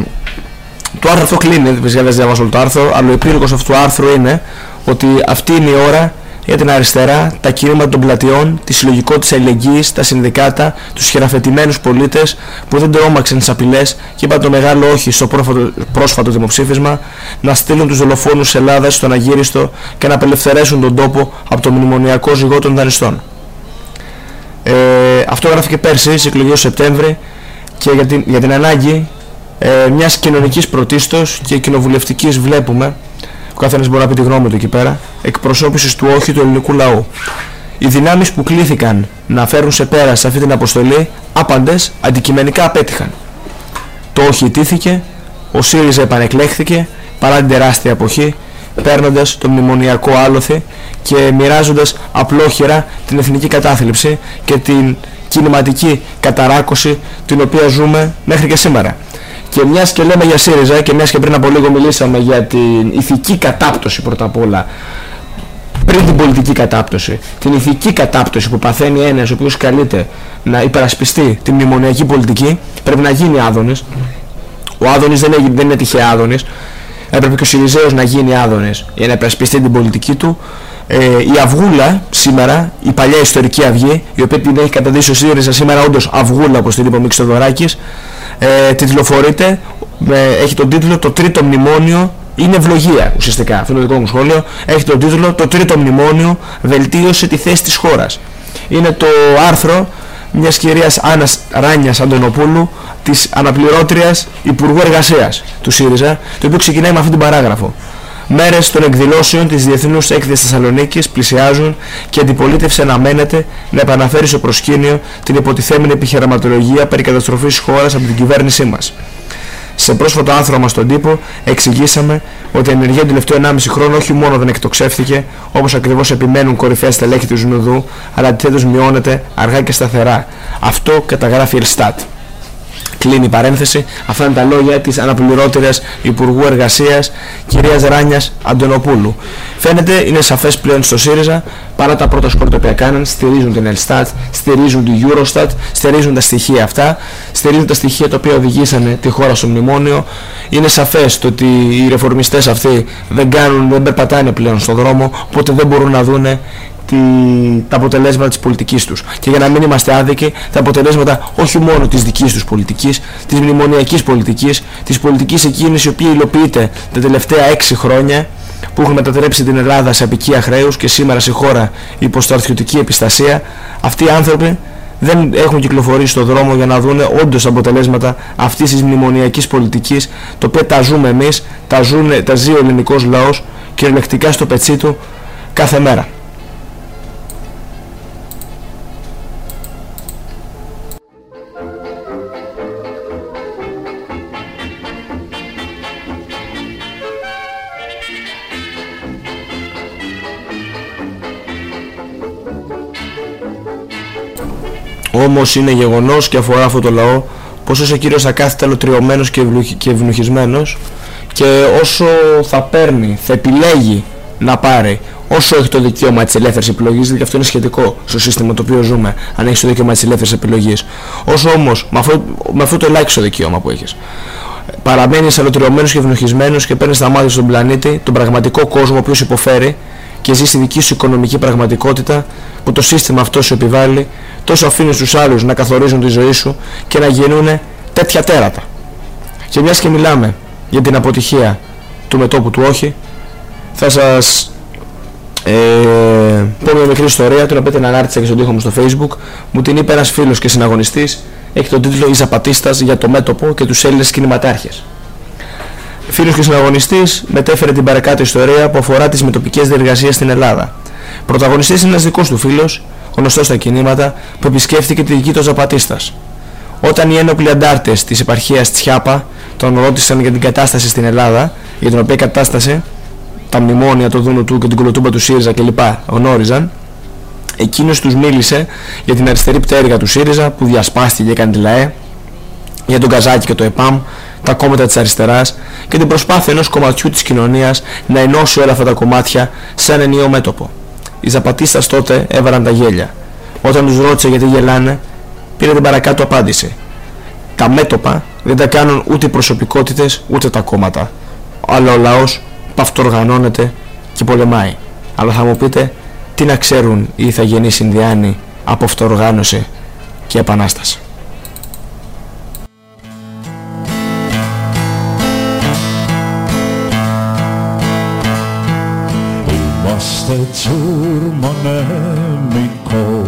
το άρθρο αυτό κλείνει, φυσικά δεν διαβάζω όλο το άρθρο, αλλά ο επίλογος αυτού του άρθρου είναι ότι αυτή είναι η ώρα για την αριστερά, τα κίνηματα των πλατιών, τη συλλογικότητα της αλληλεγγύης, τα συνδικάτα, τους χειραφετημένους πολίτες που δεν τρόμαξαν τις απειλές και είπαν το μεγάλο όχι στο πρόσφατο, πρόσφατο δημοψήφισμα να στείλουν τους δολοφόνους της Ελλάδας στον αγύριστο και να απελευθερέσουν τον τόπο από το μνημονιακό ζυγό των δανειστών. Ε, αυτό γράφηκε πέρσι στις εκλογές του Σεπτέμβρη και για την, για την ανάγκη ε, μιας κοινωνικής πρωτίστως και κοινοβουλευτικής βλέπουμε ο καθένας μπορεί να πει τη γνώμη του εκεί πέρα εκπροσώπησης του όχι του ελληνικού λαού. Οι δυνάμεις που κλήθηκαν να φέρουν σε πέρα σε αυτή την αποστολή άπαντες αντικειμενικά απέτυχαν. Το όχι ιτήθηκε, ο ΣΥΡΙΖΑ επανεκλέχθηκε παρά την τεράστια αποχή παίρνοντας το μνημονιακό άλοθη και μοιράζοντας απλόχερα την εθνική κατάθλιψη και την κινηματική καταράκωση την οποία ζούμε μέχρι και σήμερα. Και μιας και λέμε για ΣΥΡΙΖΑ και μιας και πριν από λίγο μιλήσαμε για την ηθική κατάπτωση πρώτα απ' όλα πριν την πολιτική κατάπτωση, την ηθική κατάπτωση που παθαίνει ένας ο οποίος καλείται να υπερασπιστεί την μνημονιακή πολιτική, πρέπει να γίνει Άδωνης. Ο Άδωνης δεν, έγινε, δεν είναι τυχαία Άδωνης. έπρεπε και ο Σιριζέος να γίνει άδωνης για να επρασπιστεί την πολιτική του ε, η Αυγούλα σήμερα, η παλιά ιστορική αυγή, η οποία την έχει καταδείξει ο ΣΥΡΙΖΑ σήμερα όντως Αυγούλα όπως την είπε ο Μίξτοδωράκης, ε, τιτλοφορείται, ε, έχει τον τίτλο «Το τρίτο μνημόνιο είναι ευλογία ουσιαστικά, αυτό είναι το δικό μου σχόλιο, έχει τον τίτλο «Το τρίτο μνημόνιο βελτίωσε τη θέση της χώρας». Είναι το άρθρο μιας κυρίας Άννας Ράνιας Αντωνοπούλου, της αναπληρώτριας Υπουργού Εργασίας του ΣΥΡΙΖΑ, το οποίο ξεκινάει με αυτή την παράγραφο. Μέρες των εκδηλώσεων της Διεθνούς Έκθεσης Θεσσαλονίκης πλησιάζουν και η αντιπολίτευση αναμένεται να επαναφέρει στο προσκήνιο την υποτιθέμενη επιχειρηματολογία περί καταστροφής χώρας από την κυβέρνησή μας. Σε πρόσφατο άνθρωπο μας στον τύπο εξηγήσαμε ότι η ενεργεία του τελευταίου 1,5 χρόνο όχι μόνο δεν εκτοξεύθηκε όπως ακριβώς επιμένουν κορυφαία στελέχη του Ζουνουδού αλλά αντιθέτως μειώνεται αργά και σταθερά. Αυτό καταγράφει η Ελστάτ. Κλείνει η παρένθεση. Αυτά είναι τα λόγια της αναπληρώτριας Υπουργού Εργασίας κυρίας Ράνιας Αντωνοπούλου. Φαίνεται, είναι σαφές πλέον στο ΣΥΡΙΖΑ, παρά τα πρώτα σκόρτα που έκαναν, στηρίζουν την Ελστάτ, στηρίζουν την Eurostat, στηρίζουν τα στοιχεία αυτά, στηρίζουν τα στοιχεία τα οποία οδηγήσανε τη χώρα στο μνημόνιο. Είναι σαφές το ότι οι ρεφορμιστές αυτοί δεν κάνουν, δεν περπατάνε πλέον στον δρόμο, οπότε δεν μπορούν να δούνε τη, τα αποτελέσματα της πολιτικής τους. Και για να μην είμαστε άδικοι, τα αποτελέσματα όχι μόνο της δικής τους πολιτικής, της μνημονιακής πολιτικής, της πολιτικής εκείνης η οποία υλοποιείται τα τελευταία έξι χρόνια που έχουν μετατρέψει την Ελλάδα σε απικία χρέους και σήμερα σε χώρα υποστρατιωτική επιστασία, αυτοί οι άνθρωποι δεν έχουν κυκλοφορήσει στον δρόμο για να δούνε όντως αποτελέσματα αυτής της μνημονιακής πολιτικής, το οποίο τα ζούμε εμείς, τα, ζουν, τα ζει ο ελληνικός λαός κυριολεκτικά στο πετσί του κάθε μέρα. Όμως είναι γεγονός και αφορά αυτό το λαό πως όσο ο κύριος θα κάθεται αλωτριωμένος και ευνοχισμένος και όσο θα παίρνει, θα επιλέγει να πάρει όσο έχει το δικαίωμα της ελεύθερης επιλογής, γιατί αυτό είναι σχετικό στο σύστημα το οποίο ζούμε, αν έχεις το δικαίωμα της ελεύθερης επιλογής. Όσο όμως, με αυτό, με αυτό το ελάχιστο δικαίωμα που έχεις, παραμένεις αλωτριωμένος και ευνοχισμένος και παίρνεις τα μάτια στον πλανήτη, τον πραγματικό κόσμο ο οποίος υποφέρει και ζεις στη δική σου οικονομική πραγματικότητα που το σύστημα αυτό σου επιβάλλει, τόσο αφήνεις τους άλλους να καθορίζουν τη ζωή σου και να γίνουν τέτοια τέρατα. Και μιας και μιλάμε για την αποτυχία του μετόπου του όχι, θα σας ε, πω μια μικρή ιστορία, την οποία την ανάρτησα και στον τοίχο μου στο facebook, μου την είπε ένας φίλος και συναγωνιστής, έχει τον τίτλο «Η για το μέτωπο και τους Έλληνες κινηματάρχες». Φίλος και συναγωνιστής μετέφερε την παρακάτω ιστορία που αφορά τις μετοπικές διεργασίες στην Ελλάδα. Πρωταγωνιστής είναι ένας δικός του φίλος, γνωστός στα κινήματα, που επισκέφθηκε τη δική του Ζαπατίστας. Όταν οι ένοπλοι αντάρτες της επαρχίας Τσιάπα τον ρώτησαν για την κατάσταση στην Ελλάδα, για την οποία κατάσταση τα μνημόνια, το δούνο του και την κολοτούμπα του ΣΥΡΙΖΑ κλπ. γνώριζαν, εκείνος τους μίλησε για την αριστερή πτέρυγα του ΣΥΡΙΖΑ που διασπάστηκε και έκανε τη ΛΑΕ, για τον Καζάκη και το ΕΠΑΜ, τα κόμματα της αριστεράς και την προσπάθεια ενός κομματιού της κοινωνίας να ενώσει όλα αυτά τα κομμάτια σε ένα ενιαίο μέτωπο. Οι Ζαπατίστας τότε έβαλαν τα γέλια. Όταν τους ρώτησε γιατί γελάνε, πήρε την παρακάτω απάντηση. Τα μέτωπα δεν τα κάνουν ούτε οι προσωπικότητες ούτε τα κόμματα. Αλλά ο λαός παυτοργανώνεται και πολεμάει. Αλλά θα μου πείτε τι να ξέρουν οι ηθαγενείς Ινδιάνοι από αυτοοργάνωση και επανάσταση. Είμαστε τσούρμο νεμικό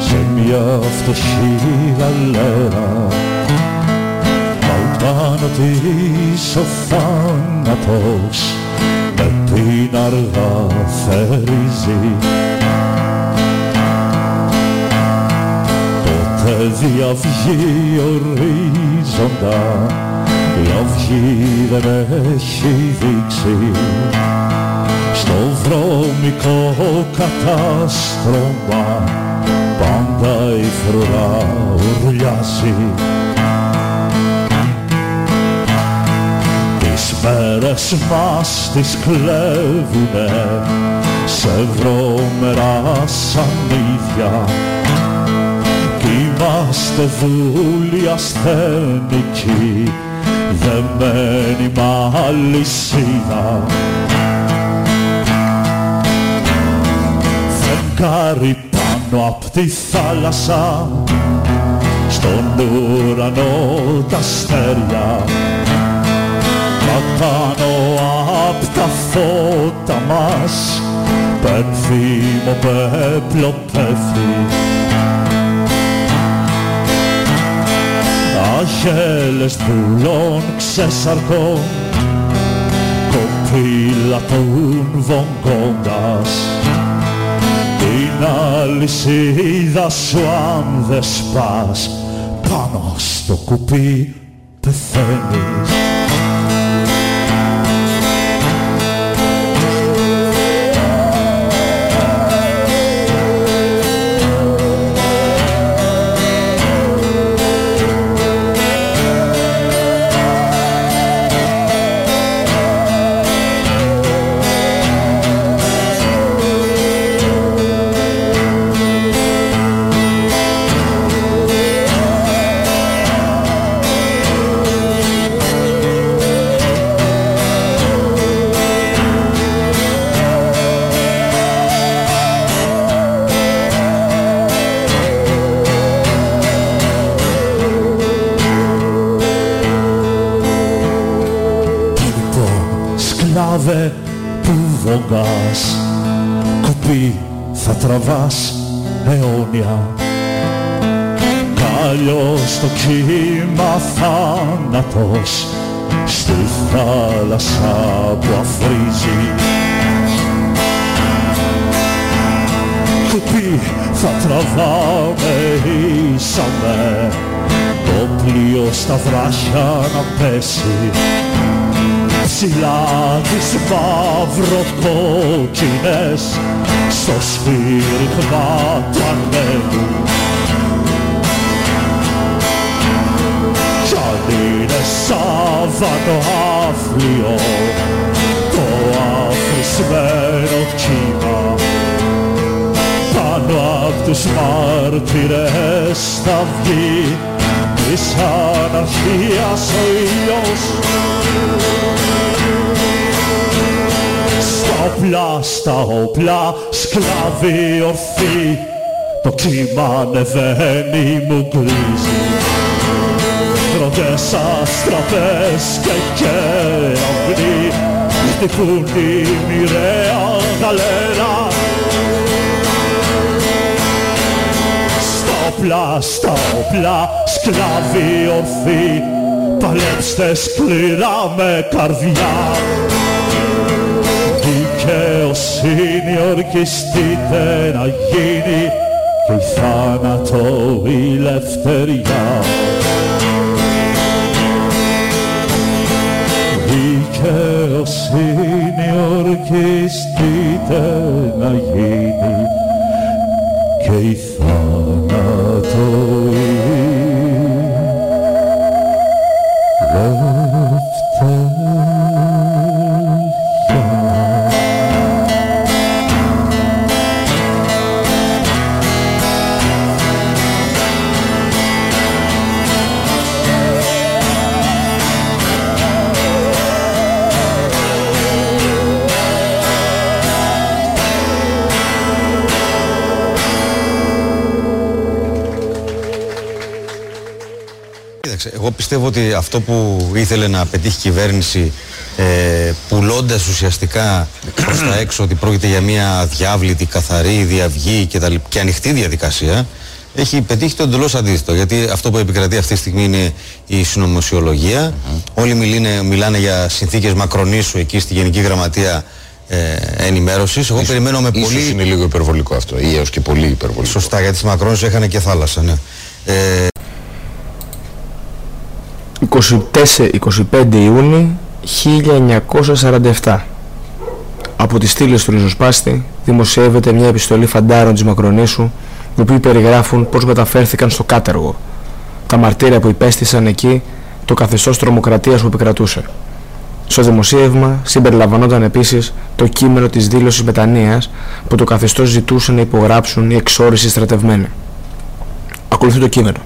σε μια φτωχή γαλέρα. Μα πάνω της ο θάνατος με την αργά θερίζει. Τότε διαυγεί ορίζοντα η αυγή δεν έχει δείξει στο βρώμικο κατάστρωμα πάντα η φρουρά ουρλιάζει. Τις μέρες μας τις κλέβουνε σε βρώμερα ίδια κι είμαστε δούλοι ασθενικοί δεμένη μ' αλυσίδα Φεγγάρι πάνω απ' τη θάλασσα στον ουρανό τα αστέρια. Πάνω απ' τα φώτα μας πένθυμο πέπλο πέφτει. Αγέλες πουλών ξεσαρκών κοπήλατον βογκώντας την αλυσίδα σου αν δεν σπάς πάνω στο κουπί πεθαίνεις Κάλιος το κύμα θάνατος Στη θάλασσα που αφρίζει. Κουπί θα τραβάμε ίσαμε Το πλοίο στα βράχια να πέσει. Ψηλά τις μαυροκόκκινες στο σφύριγμα του ανέμου Σάββατο αύριο το αφρισμένο κύμα. Πάνω απ' τους μάρτυρες θα βγει της αναρχίας ο ήλιος. Στα όπλα, στα όπλα, σκλαβή ορθή. Το κύμα ανεβαίνει μου γκρίζει Δροντές αστραπές και κεραυνοί χτυπούν τη μοιραία γαλέρα. Στα όπλα, στα όπλα, σκλαβή ορθή παλέψτε σκληρά με καρδιά. Δικαιοσύνη ορκιστείτε να γίνει και η θάνατο η ελευθεριά δικαιοσύνη ορκιστείτε να γίνει. Και η θάνατο εγώ πιστεύω ότι αυτό που ήθελε να πετύχει η κυβέρνηση ε, πουλώντας ουσιαστικά προς τα έξω ότι πρόκειται για μια διάβλητη, καθαρή, διαυγή και, τα, λοιπ- και ανοιχτή διαδικασία έχει πετύχει το εντελώς αντίθετο. Γιατί αυτό που επικρατεί αυτή τη στιγμή είναι η συνωμοσιολογία. Όλοι μιλάνε, μιλάνε για συνθήκες μακρονήσου εκεί στη Γενική Γραμματεία ε, Ενημέρωσης. Εγώ περιμένω με Ίσως πολύ. είναι λίγο υπερβολικό αυτό ή έως και πολύ υπερβολικό. Σωστά, γιατί στη Μακρόνησο είχαν και θάλασσα, ναι. Ε, 24-25 Ιούνιου 1947 Από τις στήλες του ριζοσπάστη δημοσιεύεται μια επιστολή φαντάρων της Μακρονήσου οι οποίοι περιγράφουν πώς μεταφέρθηκαν στο κάτεργο τα μαρτύρια που υπέστησαν εκεί το καθεστώς τρομοκρατίας που επικρατούσε. Στο δημοσίευμα συμπεριλαμβανόταν επίσης το κείμενο της δήλωσης μετανοίας που το καθεστώς ζητούσε να υπογράψουν οι εξόρισοι στρατευμένοι. Ακολουθεί το κείμενο.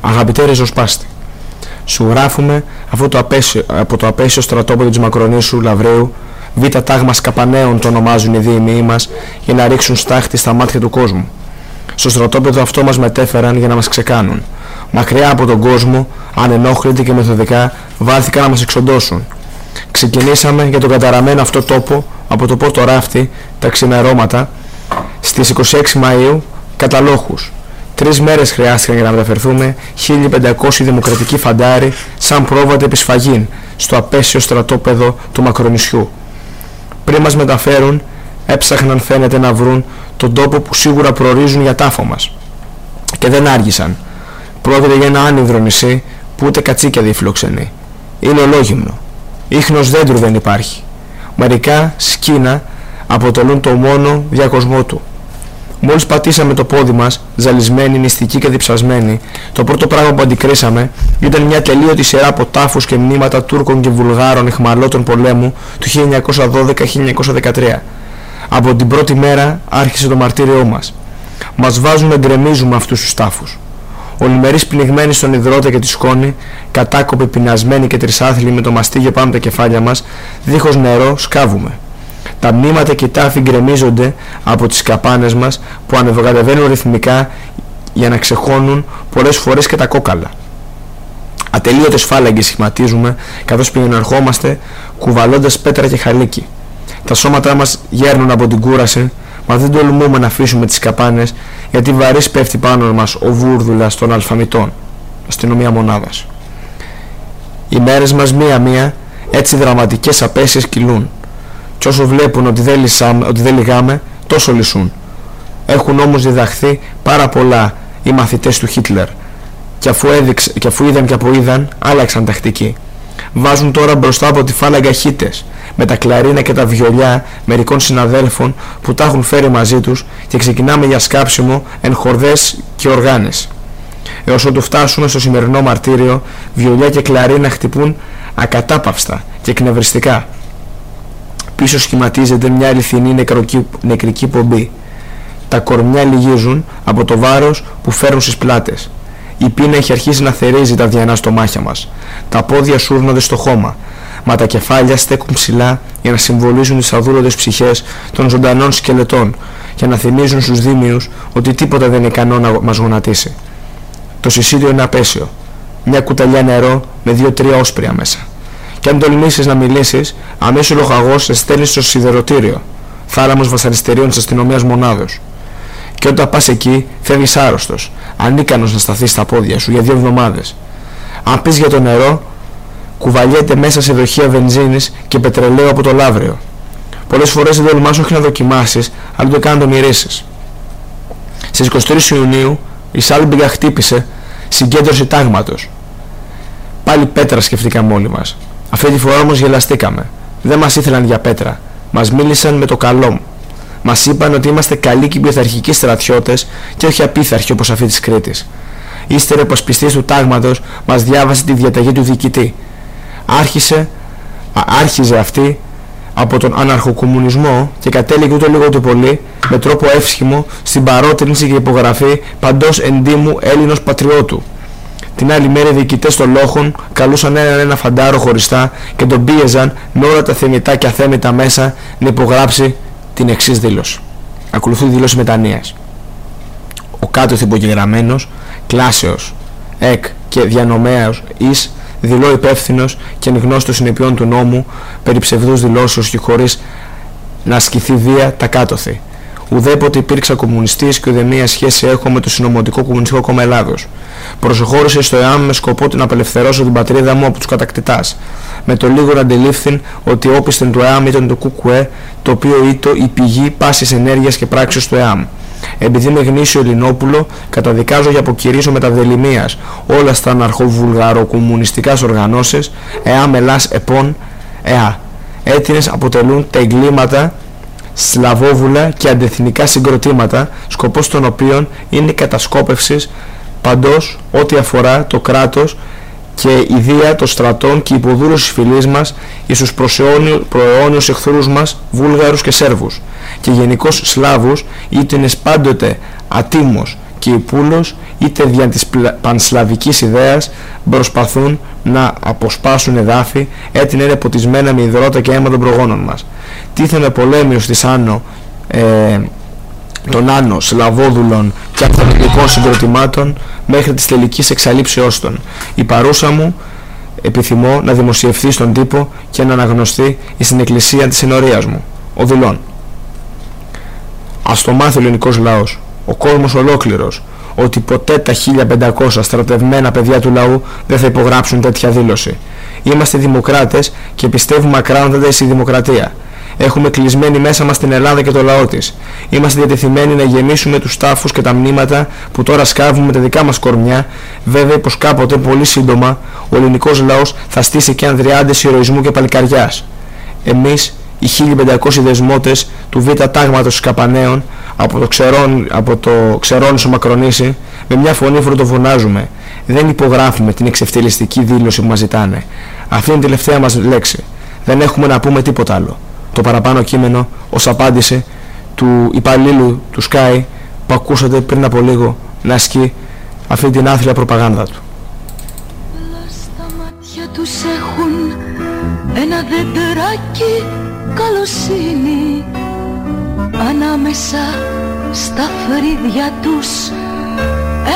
Αγαπητέ ριζοσπάστη, Σου γράφουμε αυτό το απέσιο, από το απέσιο στρατόπεδο της Μακρονήσου Λαβρέου Β' τάγμα σκαπανέων το ονομάζουν οι δήμοι μας για να ρίξουν στάχτη στα μάτια του κόσμου. Στο στρατόπεδο αυτό μας μετέφεραν για να μας ξεκάνουν. Μακριά από τον κόσμο, ανενόχλητοι και μεθοδικά, βάλθηκαν να μας εξοντώσουν. Ξεκινήσαμε για τον καταραμένο αυτό τόπο από το πόρτο ράφτη, τα ξημερώματα, στις 26 Μαΐου, κατά λόγους. Τρεις μέρες χρειάστηκαν για να μεταφερθούμε 1500 δημοκρατικοί φαντάροι σαν πρόβατα επισφαγήν στο απέσιο στρατόπεδο του Μακρονησιού. Πριν μας μεταφέρουν, έψαχναν φαίνεται να βρουν τον τόπο που σίγουρα προορίζουν για τάφο μας. Και δεν άργησαν. Πρόκειται για ένα άνυδρο νησί που ούτε κατσίκια δεν φιλοξενεί. Είναι ολόγυμνο. Ίχνος δέντρου δεν υπάρχει. Μερικά σκίνα αποτελούν το μόνο διακοσμό του. Μόλις πατήσαμε το πόδι μας, ζαλισμένοι, νηστικοί και διψασμένοι, το πρώτο πράγμα που αντικρίσαμε ήταν μια τελείωτη σειρά από τάφους και μνήματα Τούρκων και Βουλγάρων εχμαλώτων πολέμου του 1912-1913. Από την πρώτη μέρα άρχισε το μαρτύριό μας. Μας βάζουν να γκρεμίζουμε αυτούς τους τάφους. Ολυμερείς πνιγμένοι στον υδρότα και τη σκόνη, κατάκοποι πεινασμένοι και τρισάθλοι με το μαστίγιο πάνω από τα κεφάλια μας, δίχως νερό σκάβουμε. Τα μνήματα και οι τάφοι γκρεμίζονται από τις καπάνες μας που ανεβοκατεβαίνουν ρυθμικά για να ξεχώνουν πολλές φορές και τα κόκαλα. Ατελείωτες φάλαγγες σχηματίζουμε καθώς πηγαιναρχόμαστε κουβαλώντας πέτρα και χαλίκι. Τα σώματά μας γέρνουν από την κούραση μα δεν τολμούμε να αφήσουμε τις καπάνες γιατί βαρύς πέφτει πάνω μας ο βούρδουλας των αλφαμητών αστυνομία μονάδας. Οι μέρες μας μία-μία έτσι δραματικές απέσιες κυλούν και όσο βλέπουν ότι δεν, λυσάμε, ότι δεν λυγάμε τόσο λυσούν. Έχουν όμως διδαχθεί πάρα πολλά οι μαθητές του Χίτλερ και αφού, έδειξε, και αφού είδαν και από είδαν άλλαξαν τακτική. Βάζουν τώρα μπροστά από τη φάλαγγα χίτες με τα κλαρίνα και τα βιολιά μερικών συναδέλφων που τα έχουν φέρει μαζί τους και ξεκινάμε για σκάψιμο εν χορδές και οργάνες. Έως ότου φτάσουμε στο σημερινό μαρτύριο, βιολιά και κλαρίνα χτυπούν ακατάπαυστα και εκνευριστικά. Πίσω σχηματίζεται μια αληθινή νεκρική πομπή. Τα κορμιά λυγίζουν από το βάρος που φέρουν στις πλάτες. Η πείνα έχει αρχίσει να θερίζει τα διανά στομάχια μας. Τα πόδια σούρνονται στο χώμα. Μα τα κεφάλια στέκουν ψηλά για να συμβολίζουν τις αδούλωτες ψυχές των ζωντανών σκελετών και να θυμίζουν στους δίμιους ότι τίποτα δεν είναι ικανό να μας γονατίσει. Το συσίδιο είναι απέσιο. Μια κουταλιά νερό με δύο-τρία όσπρια μέσα. Και αν τολμήσεις να μιλήσεις, αμέσως ο λοχαγός σε στέλνεις στο σιδεροτήριο, θάλαμος βασανιστερίων της αστυνομίας μονάδος. Και όταν πας εκεί, φεύγεις άρρωστος, ανίκανος να σταθείς στα πόδια σου για δύο εβδομάδες. Αν πεις για το νερό, κουβαλιέται μέσα σε δοχεία βενζίνης και πετρελαίου από το λαύριο. Πολλές φορές δεν τολμάς όχι να δοκιμάσεις, αλλά το καν να το μυρίσεις. Στις 23 Ιουνίου, η Σάλμπιγκα χτύπησε συγκέντρωση τάγματος. Πάλι πέτρα σκεφτήκαμε όλοι μας. Αυτή τη φορά όμως γελαστήκαμε. Δεν μας ήθελαν για πέτρα. Μας μίλησαν με το καλό μου. Μας είπαν ότι είμαστε καλοί και πειθαρχικοί στρατιώτες και όχι απίθαρχοι όπως αυτή της Κρήτης. Ύστερα πως πιστής του τάγματος μας διάβασε τη διαταγή του διοικητή. Άρχισε, άρχιζε αυτή από τον αναρχοκομμουνισμό και κατέληγε ούτε λίγο το πολύ με τρόπο εύσχυμο στην παρότρινση και υπογραφή παντός εντύμου Έλληνος πατριώτου. Την άλλη μέρα οι διοικητές των λόχων καλούσαν έναν ένα φαντάρο χωριστά και τον πίεζαν με όλα τα θεμητά και αθέμητα μέσα να υπογράψει την εξής δήλωση. Ακολουθεί δήλωση μετανοίας. Ο κάτω υπογεγραμμένος, κλάσεως, εκ και διανομέας εις δηλώ υπεύθυνος και γνώστος συνεπειών του νόμου περί ψευδούς δηλώσεως και χωρίς να ασκηθεί βία τα κάτωθη. Ουδέποτε υπήρξα κομμουνιστής και ουδέμια σχέση έχω με το Συνομωτικό Κομμουνιστικό Κόμμα Ελλάδος. Προσεχώρησε στο ΕΑΜ με σκοπό να απελευθερώσω την πατρίδα μου από τους κατακτητάς. Με το λίγο να αντιλήφθην ότι όπισθεν του ΕΑΜ ήταν το ΚΚΕ, το οποίο ήτο η πηγή πάσης ενέργειας και πράξεως του ΕΑΜ. Επειδή είμαι γνήσιο Ελληνόπουλο, καταδικάζω για αποκηρύσω μεταβδελημίας όλα στα αναρχοβουλγαροκομμουνιστικά οργανώσεις, ΕΑΜ Ελλάς ΕΠΟΝ, ΕΑ. Έτινες αποτελούν τα εγκλήματα σλαβόβουλα και αντεθνικά συγκροτήματα, σκοπός των οποίων είναι η κατασκόπευση παντός ό,τι αφορά το κράτος και ιδία των στρατών και υποδούλωση φυλής μας εις τους προαιώνιους εχθρούς μας Βούλγαρους και Σέρβους. Και γενικώς Σλάβους είτε είναι πάντοτε ατίμος και οι Πούλος είτε δια της πλα- πανσλαβικής ιδέας προσπαθούν να αποσπάσουν εδάφη έτσι να είναι ποτισμένα με υδρότα και αίμα των προγόνων μας. Τίθενε πολέμιος της Άνω ε, των Άνω Σλαβόδουλων και αυτοματικών συγκροτημάτων μέχρι της τελικής εξαλείψεώς των. Η παρούσα μου επιθυμώ να δημοσιευθεί στον τύπο και να αναγνωστεί στην εκκλησία της ενορίας μου. Ο Δουλών. Ας το μάθει ο ελληνικός λαός, ο κόσμος ολόκληρος, ότι ποτέ τα 1500 στρατευμένα παιδιά του λαού δεν θα υπογράψουν τέτοια δήλωση. Είμαστε δημοκράτες και πιστεύουμε ακράδαντα στη δημοκρατία. Έχουμε κλεισμένη μέσα μας την Ελλάδα και το λαό της. Είμαστε διατεθειμένοι να γεμίσουμε τους τάφους και τα μνήματα που τώρα σκάβουμε με τα δικά μας κορμιά, βέβαια πως κάποτε πολύ σύντομα ο ελληνικός λαός θα στήσει και ανδριάντες ηρωισμού και παλικαριάς. Εμείς, οι 1500 δεσμότες του Β' Τάγματος Σκαπανέων, από το, ξερόν, από το Ξερόνησο Μακρονήσι, με μια φωνή φωτοφωνάζουμε. Δεν υπογράφουμε την εξευτελιστική δήλωση που μας ζητάνε. Αυτή είναι η τελευταία μας λέξη. Δεν έχουμε να πούμε τίποτα άλλο. Το παραπάνω κείμενο ως απάντηση του υπαλλήλου του Sky που ακούσατε πριν από λίγο να ασκεί αυτή την άθλια προπαγάνδα του. Στα μάτια τους έχουν ένα δεντεράκι καλοσύνη Ανάμεσα στα φρύδια τους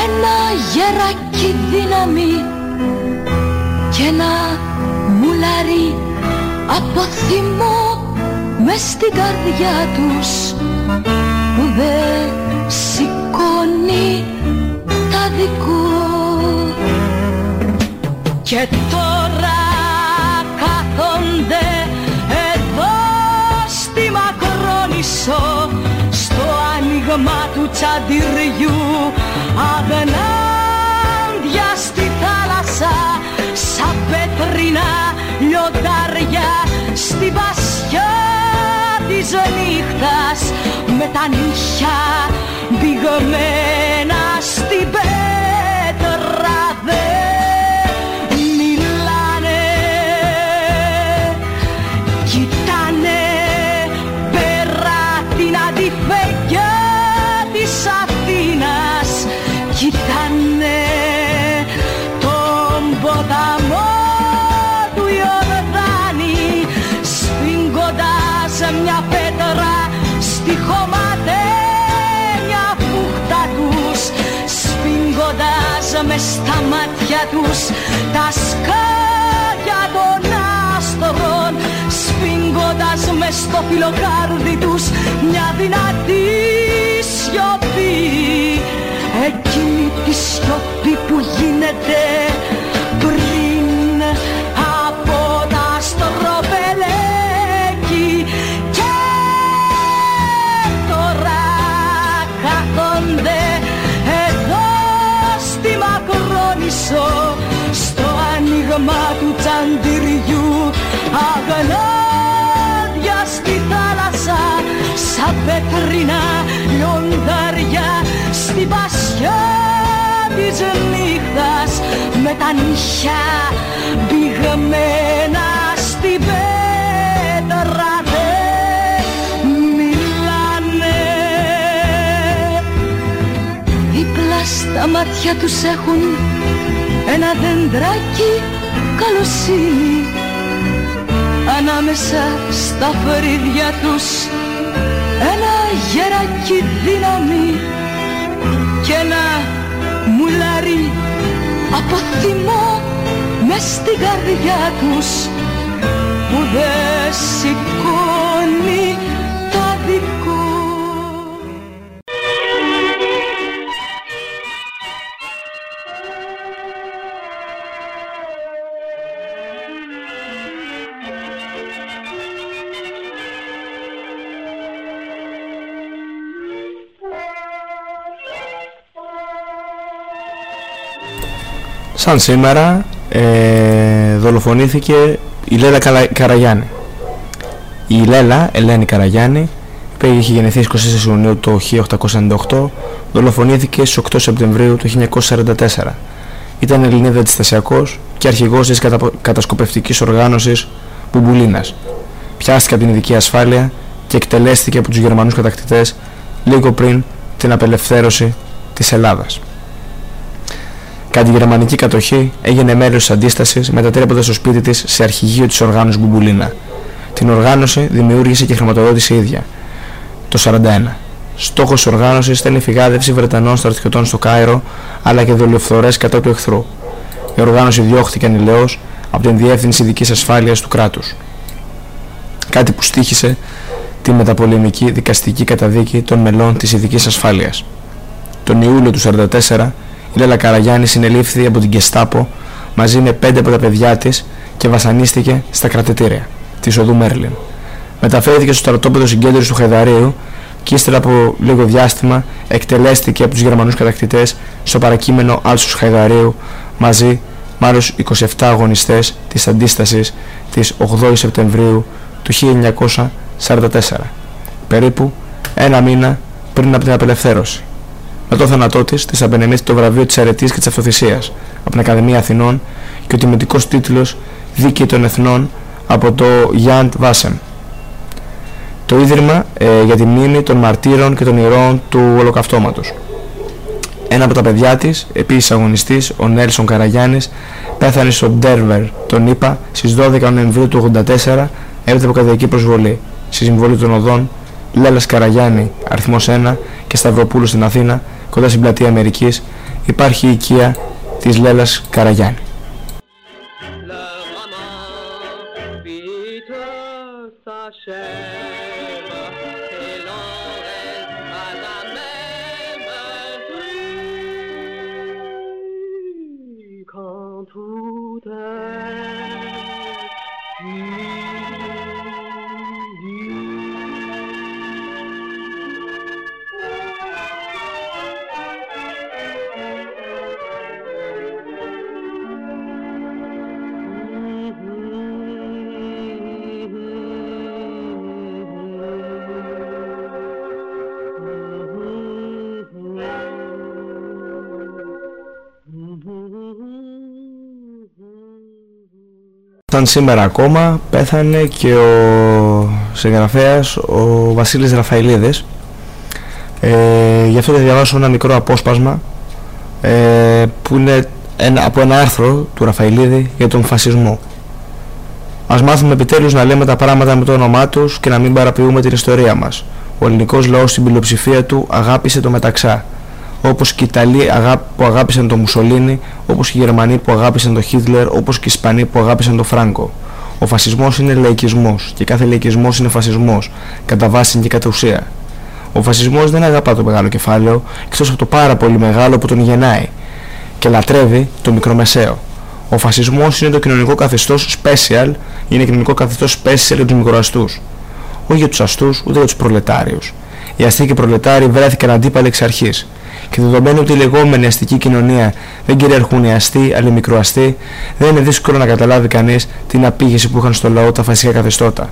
ένα γεράκι δύναμη και ένα μουλάρι από θυμό μες στην καρδιά τους που δεν σηκώνει τα δικό και τώρα κάθονται εδώ στη Μακρόνισσο στο άνοιγμα του τσαντιριού. Αγνάντια στη θάλασσα σαν πέτρινα λιοντάρια. Στη βασιά της νύχτας με τα νύχια μπηγμένα στην πέτρα τα σκάλια των άστρων σφίγγοντας με στο φιλοκάρδι τους μια δυνατή σιωπή. Εκείνη τη σιωπή που γίνεται άνοιγμα του τσαντιριού. Αγνάδια στη θάλασσα σαν πέτρινα λιοντάρια στη πασιά της νύχτας με τα νύχια μπηγμένα στην πέτρα δεν μιλάνε. Δίπλα στα μάτια τους έχουν ένα δεντράκι καλοσύνη ανάμεσα στα φρύδια τους ένα γεράκι δύναμη και ένα μουλάρι από θυμό μες στην καρδιά τους που δεν σηκώνει Σαν σήμερα ε, δολοφονήθηκε η Λέλα Καλα- Καραγιάννη. Η Λέλα, Ελένη Καραγιάννη, που είχε γεννηθεί στις 24 Ιουνίου το 1898, δολοφονήθηκε στις 8 Σεπτεμβρίου του 1944. Ήταν Ελληνίδα αντιστασιακός και αρχηγός της κατα... κατασκοπευτικής οργάνωσης Μπουμπουλίνας. Πιάστηκε από την ειδική ασφάλεια και εκτελέστηκε από τους Γερμανούς κατακτητές λίγο πριν την απελευθέρωση της Ελλάδας. Κατά τη γερμανική κατοχή έγινε μέλος της αντίστασης μετατρέποντας το σπίτι της σε αρχηγείο της οργάνωσης Μπουμπουλίνα. Την οργάνωση δημιούργησε και χρηματοδότησε ίδια το 1941. Στόχος της οργάνωσης ήταν η φυγάδευση Βρετανών στρατιωτών στο Κάιρο αλλά και δολιοφθορές κατά του εχθρού. Η οργάνωση διώχθηκε ανηλαιώς από την Διεύθυνση Ειδικής Ασφάλειας του κράτους. Κάτι που στήχησε τη μεταπολεμική δικαστική καταδίκη των μελών της Ειδικής Ασφάλειας. Τον Ιούλιο του 1944 η Λέλα Καραγιάννη συνελήφθη από την Κεστάπο μαζί με πέντε από τα παιδιά της και βασανίστηκε στα κρατητήρια της οδού Μέρλιν. Μεταφέρθηκε στο στρατόπεδο συγκέντρωσης του Χαϊδαρίου και ύστερα από λίγο διάστημα εκτελέστηκε από τους Γερμανούς κατακτητές στο παρακείμενο Άλσους Χαϊδαρίου μαζί με άλλους 27 αγωνιστές της αντίστασης της 8 Σεπτεμβρίου του 1944, περίπου ένα μήνα πριν από την απελευθέρωση. Με το θάνατό της, της απενεμήθη το βραβείο της Αρετής και της Αυτοθυσίας από την Ακαδημία Αθηνών και ο τιμητικός τίτλος Δίκαιη των Εθνών από το Γιάντ Βάσεμ. Το Ίδρυμα ε, για τη μνήμη των μαρτύρων και των ηρώων του ολοκαυτώματος. Ένα από τα παιδιά της, επίσης αγωνιστής, ο Νέλσον Καραγιάννης, πέθανε στο Ντέρβερ, τον είπα, στις 12 Νοεμβρίου του 1984, έπειτα από καρδιακή προσβολή. Στη συμβολή των οδών, Λέλας Καραγιάννη, αριθμός 1 και Σταυροπούλου στην Αθήνα, κοντά στην πλατεία Αμερικής, υπάρχει η οικία της Λέλας Καραγιάννη. Σαν σήμερα ακόμα πέθανε και ο συγγραφέας ο Βασίλης Ραφαηλίδης. Ε, γι' αυτό θα διαβάσω ένα μικρό απόσπασμα ε, που είναι ένα, από ένα άρθρο του Ραφαηλίδη για τον φασισμό. Ας μάθουμε επιτέλους να λέμε τα πράγματα με το όνομά τους και να μην παραποιούμε την ιστορία μας. Ο ελληνικός λαός στην πλειοψηφία του αγάπησε το μεταξά όπως και οι Ιταλοί που αγάπησαν τον Μουσολίνη, όπως και οι Γερμανοί που αγάπησαν τον Χίτλερ, όπως και οι Ισπανοί που αγάπησαν τον Φράγκο. Ο φασισμός είναι λαϊκισμός και κάθε λαϊκισμός είναι φασισμός, κατά βάση και κατά ουσία. Ο φασισμός δεν αγαπά το μεγάλο κεφάλαιο, εκτός από το πάρα πολύ μεγάλο που τον γεννάει και λατρεύει το μικρομεσαίο. Ο φασισμός είναι το κοινωνικό καθεστώς special, είναι κοινωνικό καθεστώς special για τους μικροαστούς. Όχι για τους αστούς, ούτε για τους προλετάριους. Οι αστεί και οι προλετάριοι βρέθηκαν αντίπαλοι εξ αρχής και δεδομένου ότι η λεγόμενη αστική κοινωνία δεν κυριαρχούν οι αστεί αλλά οι μικροαστοί, δεν είναι δύσκολο να καταλάβει κανείς την απήγηση που είχαν στο λαό τα φασικά καθεστώτα.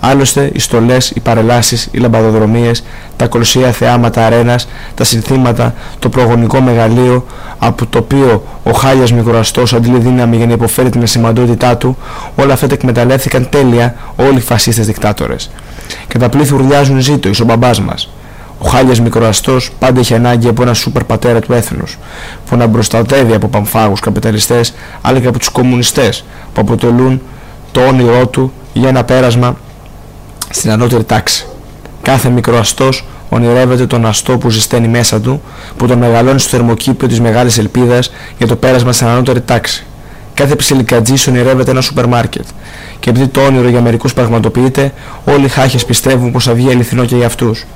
Άλλωστε, οι στολές, οι παρελάσεις, οι λαμπαδοδρομίες, τα κολοσσία θεάματα αρένας, τα συνθήματα, το προγονικό μεγαλείο, από το οποίο ο Χάλιας Μικροαστός αντλεί δύναμη για να υποφέρει την ασημαντότητά του, όλα αυτά τα εκμεταλλεύτηκαν τέλεια όλοι οι φασίστες δικτάτορες. Και τα πλήθη ουρλιάζουν ζήτω, εις ο μπαμπάς μας. Ο Χάλιας μικροαστός πάντα είχε ανάγκη από ένα σούπερ πατέρα του έθνους που να προστατεύει από παμφάγους καπιταλιστές αλλά και από τους κομμουνιστές που αποτελούν το όνειρό του για ένα πέρασμα στην ανώτερη τάξη. Κάθε μικροαστός ονειρεύεται τον αστό που ζεσταίνει μέσα του, που τον μεγαλώνει στο θερμοκήπιο της μεγάλης ελπίδας για το πέρασμα στην ανώτερη τάξη. Κάθε ψιλικατζής ονειρεύεται ένα σούπερ μάρκετ. Και επειδή το όνειρο για μερικούς πραγματοποιείται, όλοι οι χάχες πιστεύουν πως θα βγει αληθινό και για αυτούς.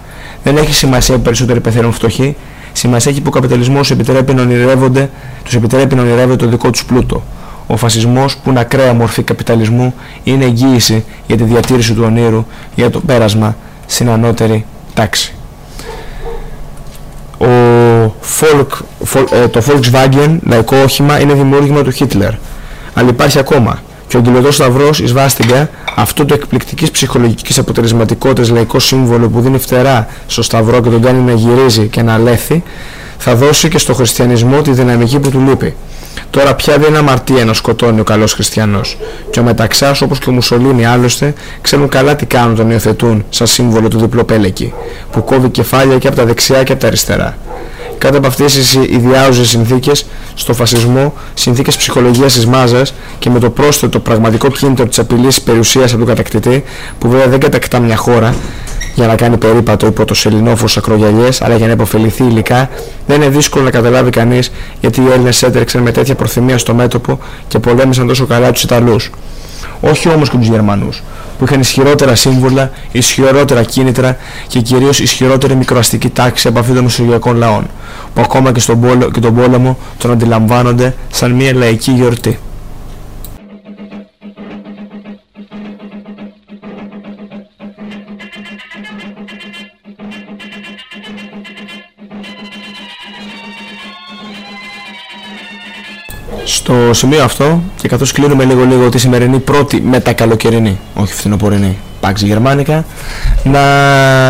Δεν έχει σημασία που περισσότεροι πεθαίνουν φτωχοί. Σημασία έχει που ο καπιταλισμός επιτρέπει να ονειρεύονται, τους επιτρέπει να ονειρεύονται το δικό τους πλούτο. Ο φασισμός που είναι ακραία μορφή καπιταλισμού είναι εγγύηση για τη διατήρηση του ονείρου για το πέρασμα στην ανώτερη τάξη. Ο Volk, ε, το Volkswagen λαϊκό όχημα είναι δημιούργημα του Χίτλερ. Αλλά υπάρχει ακόμα και ο Αγγελωτός Σταυρός εις Βάστιγκα, αυτό το εκπληκτικής ψυχολογικής αποτελεσματικότητας λαϊκό σύμβολο που δίνει φτερά στο Σταυρό και τον κάνει να γυρίζει και να λέθει, θα δώσει και στο χριστιανισμό τη δυναμική που του λείπει. Τώρα πια δεν είναι αμαρτία να σκοτώνει ο καλός χριστιανός. Και ο Μεταξάς όπως και ο Μουσολίνη άλλωστε ξέρουν καλά τι κάνουν τον υιοθετούν σαν σύμβολο του διπλοπέλεκη που κόβει κεφάλια και από τα δεξιά και από τα αριστερά. Κάτω από αυτές τις ιδιάουζες συνθήκες, στο φασισμό, συνθήκες ψυχολογίας της μάζας και με το πρόσθετο πραγματικό κίνητρο της απειλής περιουσίας από τον κατακτητή, που βέβαια δεν κατακτά μια χώρα για να κάνει περίπατο υπό το σελινόφος ακρογιαλιές, αλλά για να υποφεληθεί υλικά, δεν είναι δύσκολο να καταλάβει κανείς γιατί οι Έλληνες έτρεξαν με τέτοια προθυμία στο μέτωπο και πολέμησαν τόσο καλά τους Ιταλούς. Όχι όμως και τους Γερμανούς, που είχαν ισχυρότερα σύμβουλα, ισχυρότερα κίνητρα και κυρίως ισχυρότερη μικροαστική τάξη από αυτή των μεσογειακών λαών, που ακόμα και, στον πόλο, και τον πόλεμο τον αντιλαμβάνονται σαν μια λαϊκή γιορτή. Στο σημείο αυτό και καθώς κλείνουμε λίγο λίγο τη σημερινή πρώτη μετακαλοκαιρινή, όχι φθινοπορεινή, Πάξη Γερμανικά, να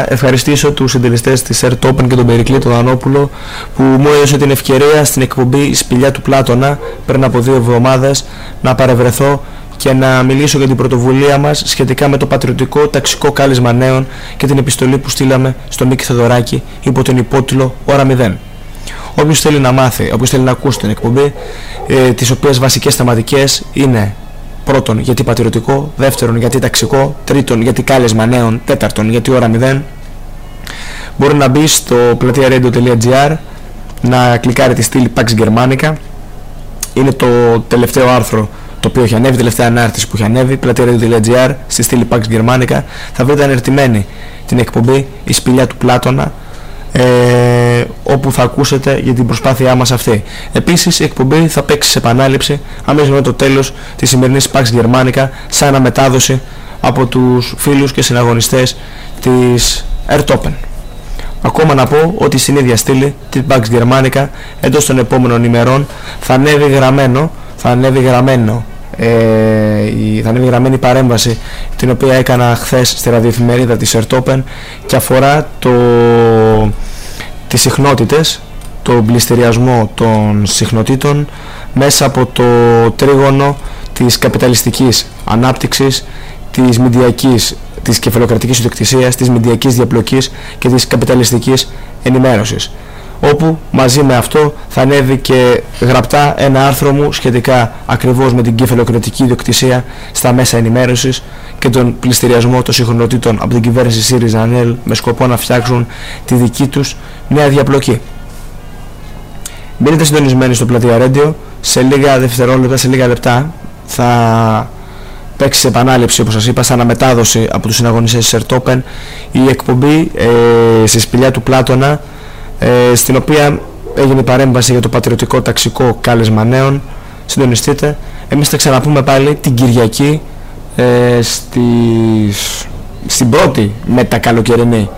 ευχαριστήσω τους συντελεστές της Air Open και τον Περικλή τον Δανόπουλο που μου έδωσε την ευκαιρία στην εκπομπή Σπηλιά του Πλάτωνα πριν από δύο εβδομάδες να παρευρεθώ και να μιλήσω για την πρωτοβουλία μας σχετικά με το πατριωτικό ταξικό κάλεσμα νέων και την επιστολή που στείλαμε στο Μίκη Θεοδωράκη υπό τον υπότιτλο «Ώρα 0». Όποιος θέλει να μάθει, όποιος θέλει να ακούσει την εκπομπή, ε, τις οποίες βασικές θεματικές είναι πρώτον γιατί πατριωτικό, δεύτερον γιατί ταξικό, τρίτον γιατί κάλεσμα νέων, τέταρτον γιατί ώρα 0, μπορεί να μπει στο πλατεία να κλικάρει τη στήλη Pax Germanica. Είναι το τελευταίο άρθρο το οποίο έχει ανέβει, τελευταία ανάρτηση που έχει ανέβει, πλατεία στη στήλη Pax Germanica. Θα βρείτε ανερτημένη την εκπομπή «Η σπηλιά του Πλάτωνα» ε, όπου θα ακούσετε για την προσπάθειά μας αυτή. Επίσης η εκπομπή θα παίξει σε επανάληψη αμέσως με το τέλος της σημερινής Pax Germanica σαν αναμετάδοση από τους φίλους και συναγωνιστές της Ertopen. Ακόμα να πω ότι στην ίδια στήλη την Pax Germanica εντός των επόμενων ημερών θα ανέβει γραμμένο, θα ανέβει γραμμένο ε, η, θα ανέβει γραμμένη παρέμβαση την οποία έκανα χθες στη ραδιοεφημερίδα της Ertopen και αφορά το τις συχνότητες, τον πληστηριασμό των συχνοτήτων μέσα από το τρίγωνο της καπιταλιστικής ανάπτυξης, της μηντιακής, της κεφαλοκρατικής ιδιοκτησίας, της μηντιακής διαπλοκής και της καπιταλιστικής ενημέρωσης όπου μαζί με αυτό θα ανέβει και γραπτά ένα άρθρο μου σχετικά ακριβώς με την κεφαλοκρατική ιδιοκτησία στα μέσα ενημέρωσης και τον πληστηριασμό των συγχρονοτήτων από την κυβέρνηση ΣΥΡΙΖΑ ΑΝΕΛ με σκοπό να φτιάξουν τη δική τους νέα διαπλοκή. Μείνετε συντονισμένοι στο πλατεία Radio, σε λίγα δευτερόλεπτα, σε λίγα λεπτά θα παίξει σε επανάληψη όπως σας είπα σαν αναμετάδοση από τους συναγωνιστές της Ερτόπεν η εκπομπή ε, στη σπηλιά του Πλάτωνα ε, στην οποία έγινε η παρέμβαση για το πατριωτικό ταξικό κάλεσμα νέων. Συντονιστείτε. Εμείς θα ξαναπούμε πάλι την Κυριακή ε, στις, στην πρώτη μετακαλοκαιρινή.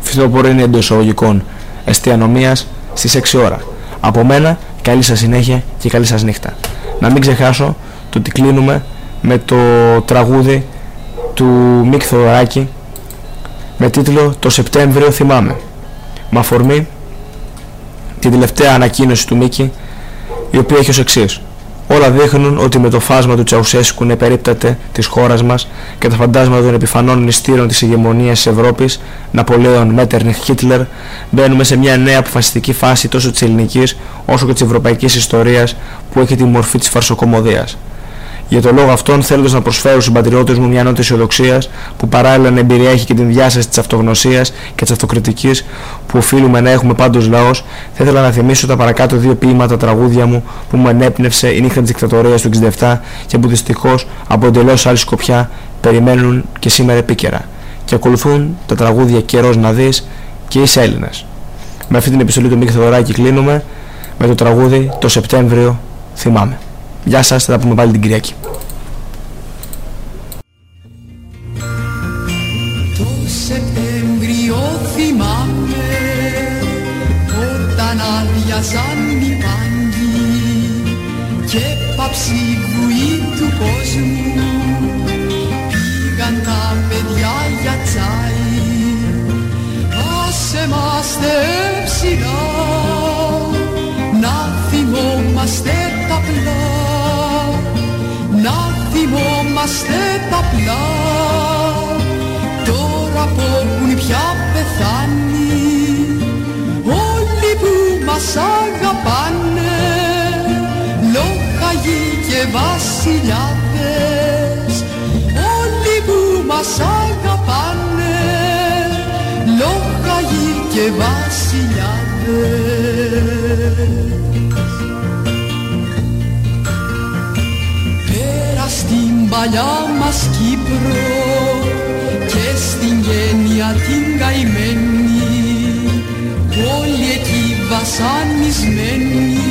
Φθινοπορεινή εντός εισαγωγικών εστιανομίας στις 6 ώρα. Από μένα καλή σας συνέχεια και καλή σας νύχτα. Να μην ξεχάσω το ότι κλείνουμε με το τραγούδι του Μίκ Θοδωράκη με τίτλο «Το Σεπτέμβριο θυμάμαι» με αφορμή την τελευταία ανακοίνωση του Μίκη, η οποία έχει ως εξής. Όλα δείχνουν ότι με το φάσμα του Τσαουσέσκου να περίπταται της χώρας μας και τα φαντάσματα των επιφανών νηστήρων της ηγεμονίας της Ευρώπης, Ναπολέον, Μέτερνιχ, Χίτλερ, μπαίνουμε σε μια νέα αποφασιστική φάση τόσο της ελληνικής όσο και της ευρωπαϊκής ιστορίας που έχει τη μορφή της φαρσοκομωδίας. Για τον λόγο αυτόν, θέλοντας να προσφέρω στους συμπατριώτες μου μια νότα αισιοδοξία που παράλληλα να εμπεριέχει και την διάσταση της αυτογνωσίας και της αυτοκριτικής που οφείλουμε να έχουμε πάντως λαός, θα ήθελα να θυμίσω τα παρακάτω δύο ποίηματα τραγούδια μου που μου ενέπνευσε η νύχτα της δικτατορίας του 67 και που δυστυχώς από εντελώς άλλη σκοπιά περιμένουν και σήμερα επίκαιρα. Και ακολουθούν τα τραγούδια «Καιρός να δεις» και «Είσαι Έλληνας». Με αυτή την επιστολή του Μίκη Θεοδωράκη κλείνουμε με το τραγούδι «Το Σεπτέμβριο θυμάμαι». Γεια σας, θα τα πούμε πάλι την Κυριακή. Το Σεπτέμβριο θυμάμαι όταν άδειαζαν οι πάγκοι και παψίγουοι του κόσμου πήγαν τα παιδιά για τσάι ας είμαστε ψηλά θυμόμαστε τα πλά τώρα που έχουν πια πεθάνει. Όλοι που μας μας αγαπάνε Λόγχαγοι και βασιλιάδες. Όλοι που μας αγαπάνε Λόγχαγοι και βασιλιάδες παλιά μας Κύπρο και στην γένεια την καημένη. Όλοι εκεί βασανισμένοι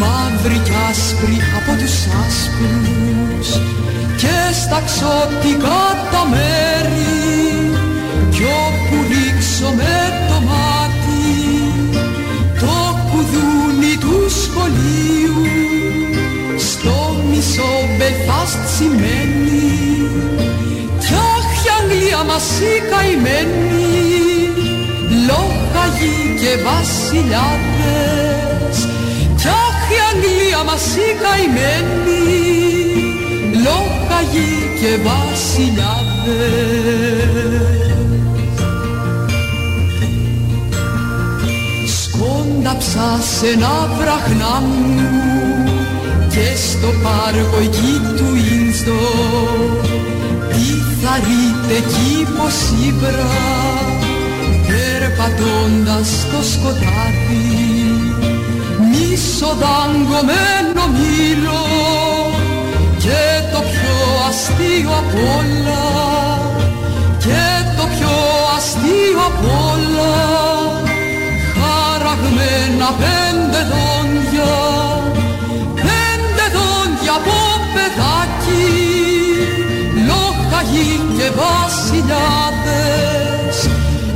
μαύροι κι άσπροι από τους άσπρους. Και στα ξωτικά τα μέρη κι όπου ρίξω με στο μισό μπεφάστ σημαίνει. Κι αχ η Αγγλία μας η καημένη. Λόγχαγοι και βασιλιάδες. Κι αχ η Αγγλία μας η καημένη. Λόγχαγοι και βασιλιάδες. Σκόνταψα σε ένα βραχνά μου και στο πάρκο εκεί του Ίνστο Πιθαρείτε εκεί πως ύβρα περπατώντας στο σκοτάδι. Μισοδαγκωμένο μήλο και το πιο αστείο απ' όλα και το πιο αστείο απ' όλα χαραγμένα πέντε δόντια βασιλιάδες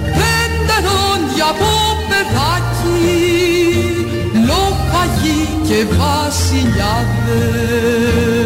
πέντε δόντια από παιδάκι λόγχαγοι και βασιλιάδες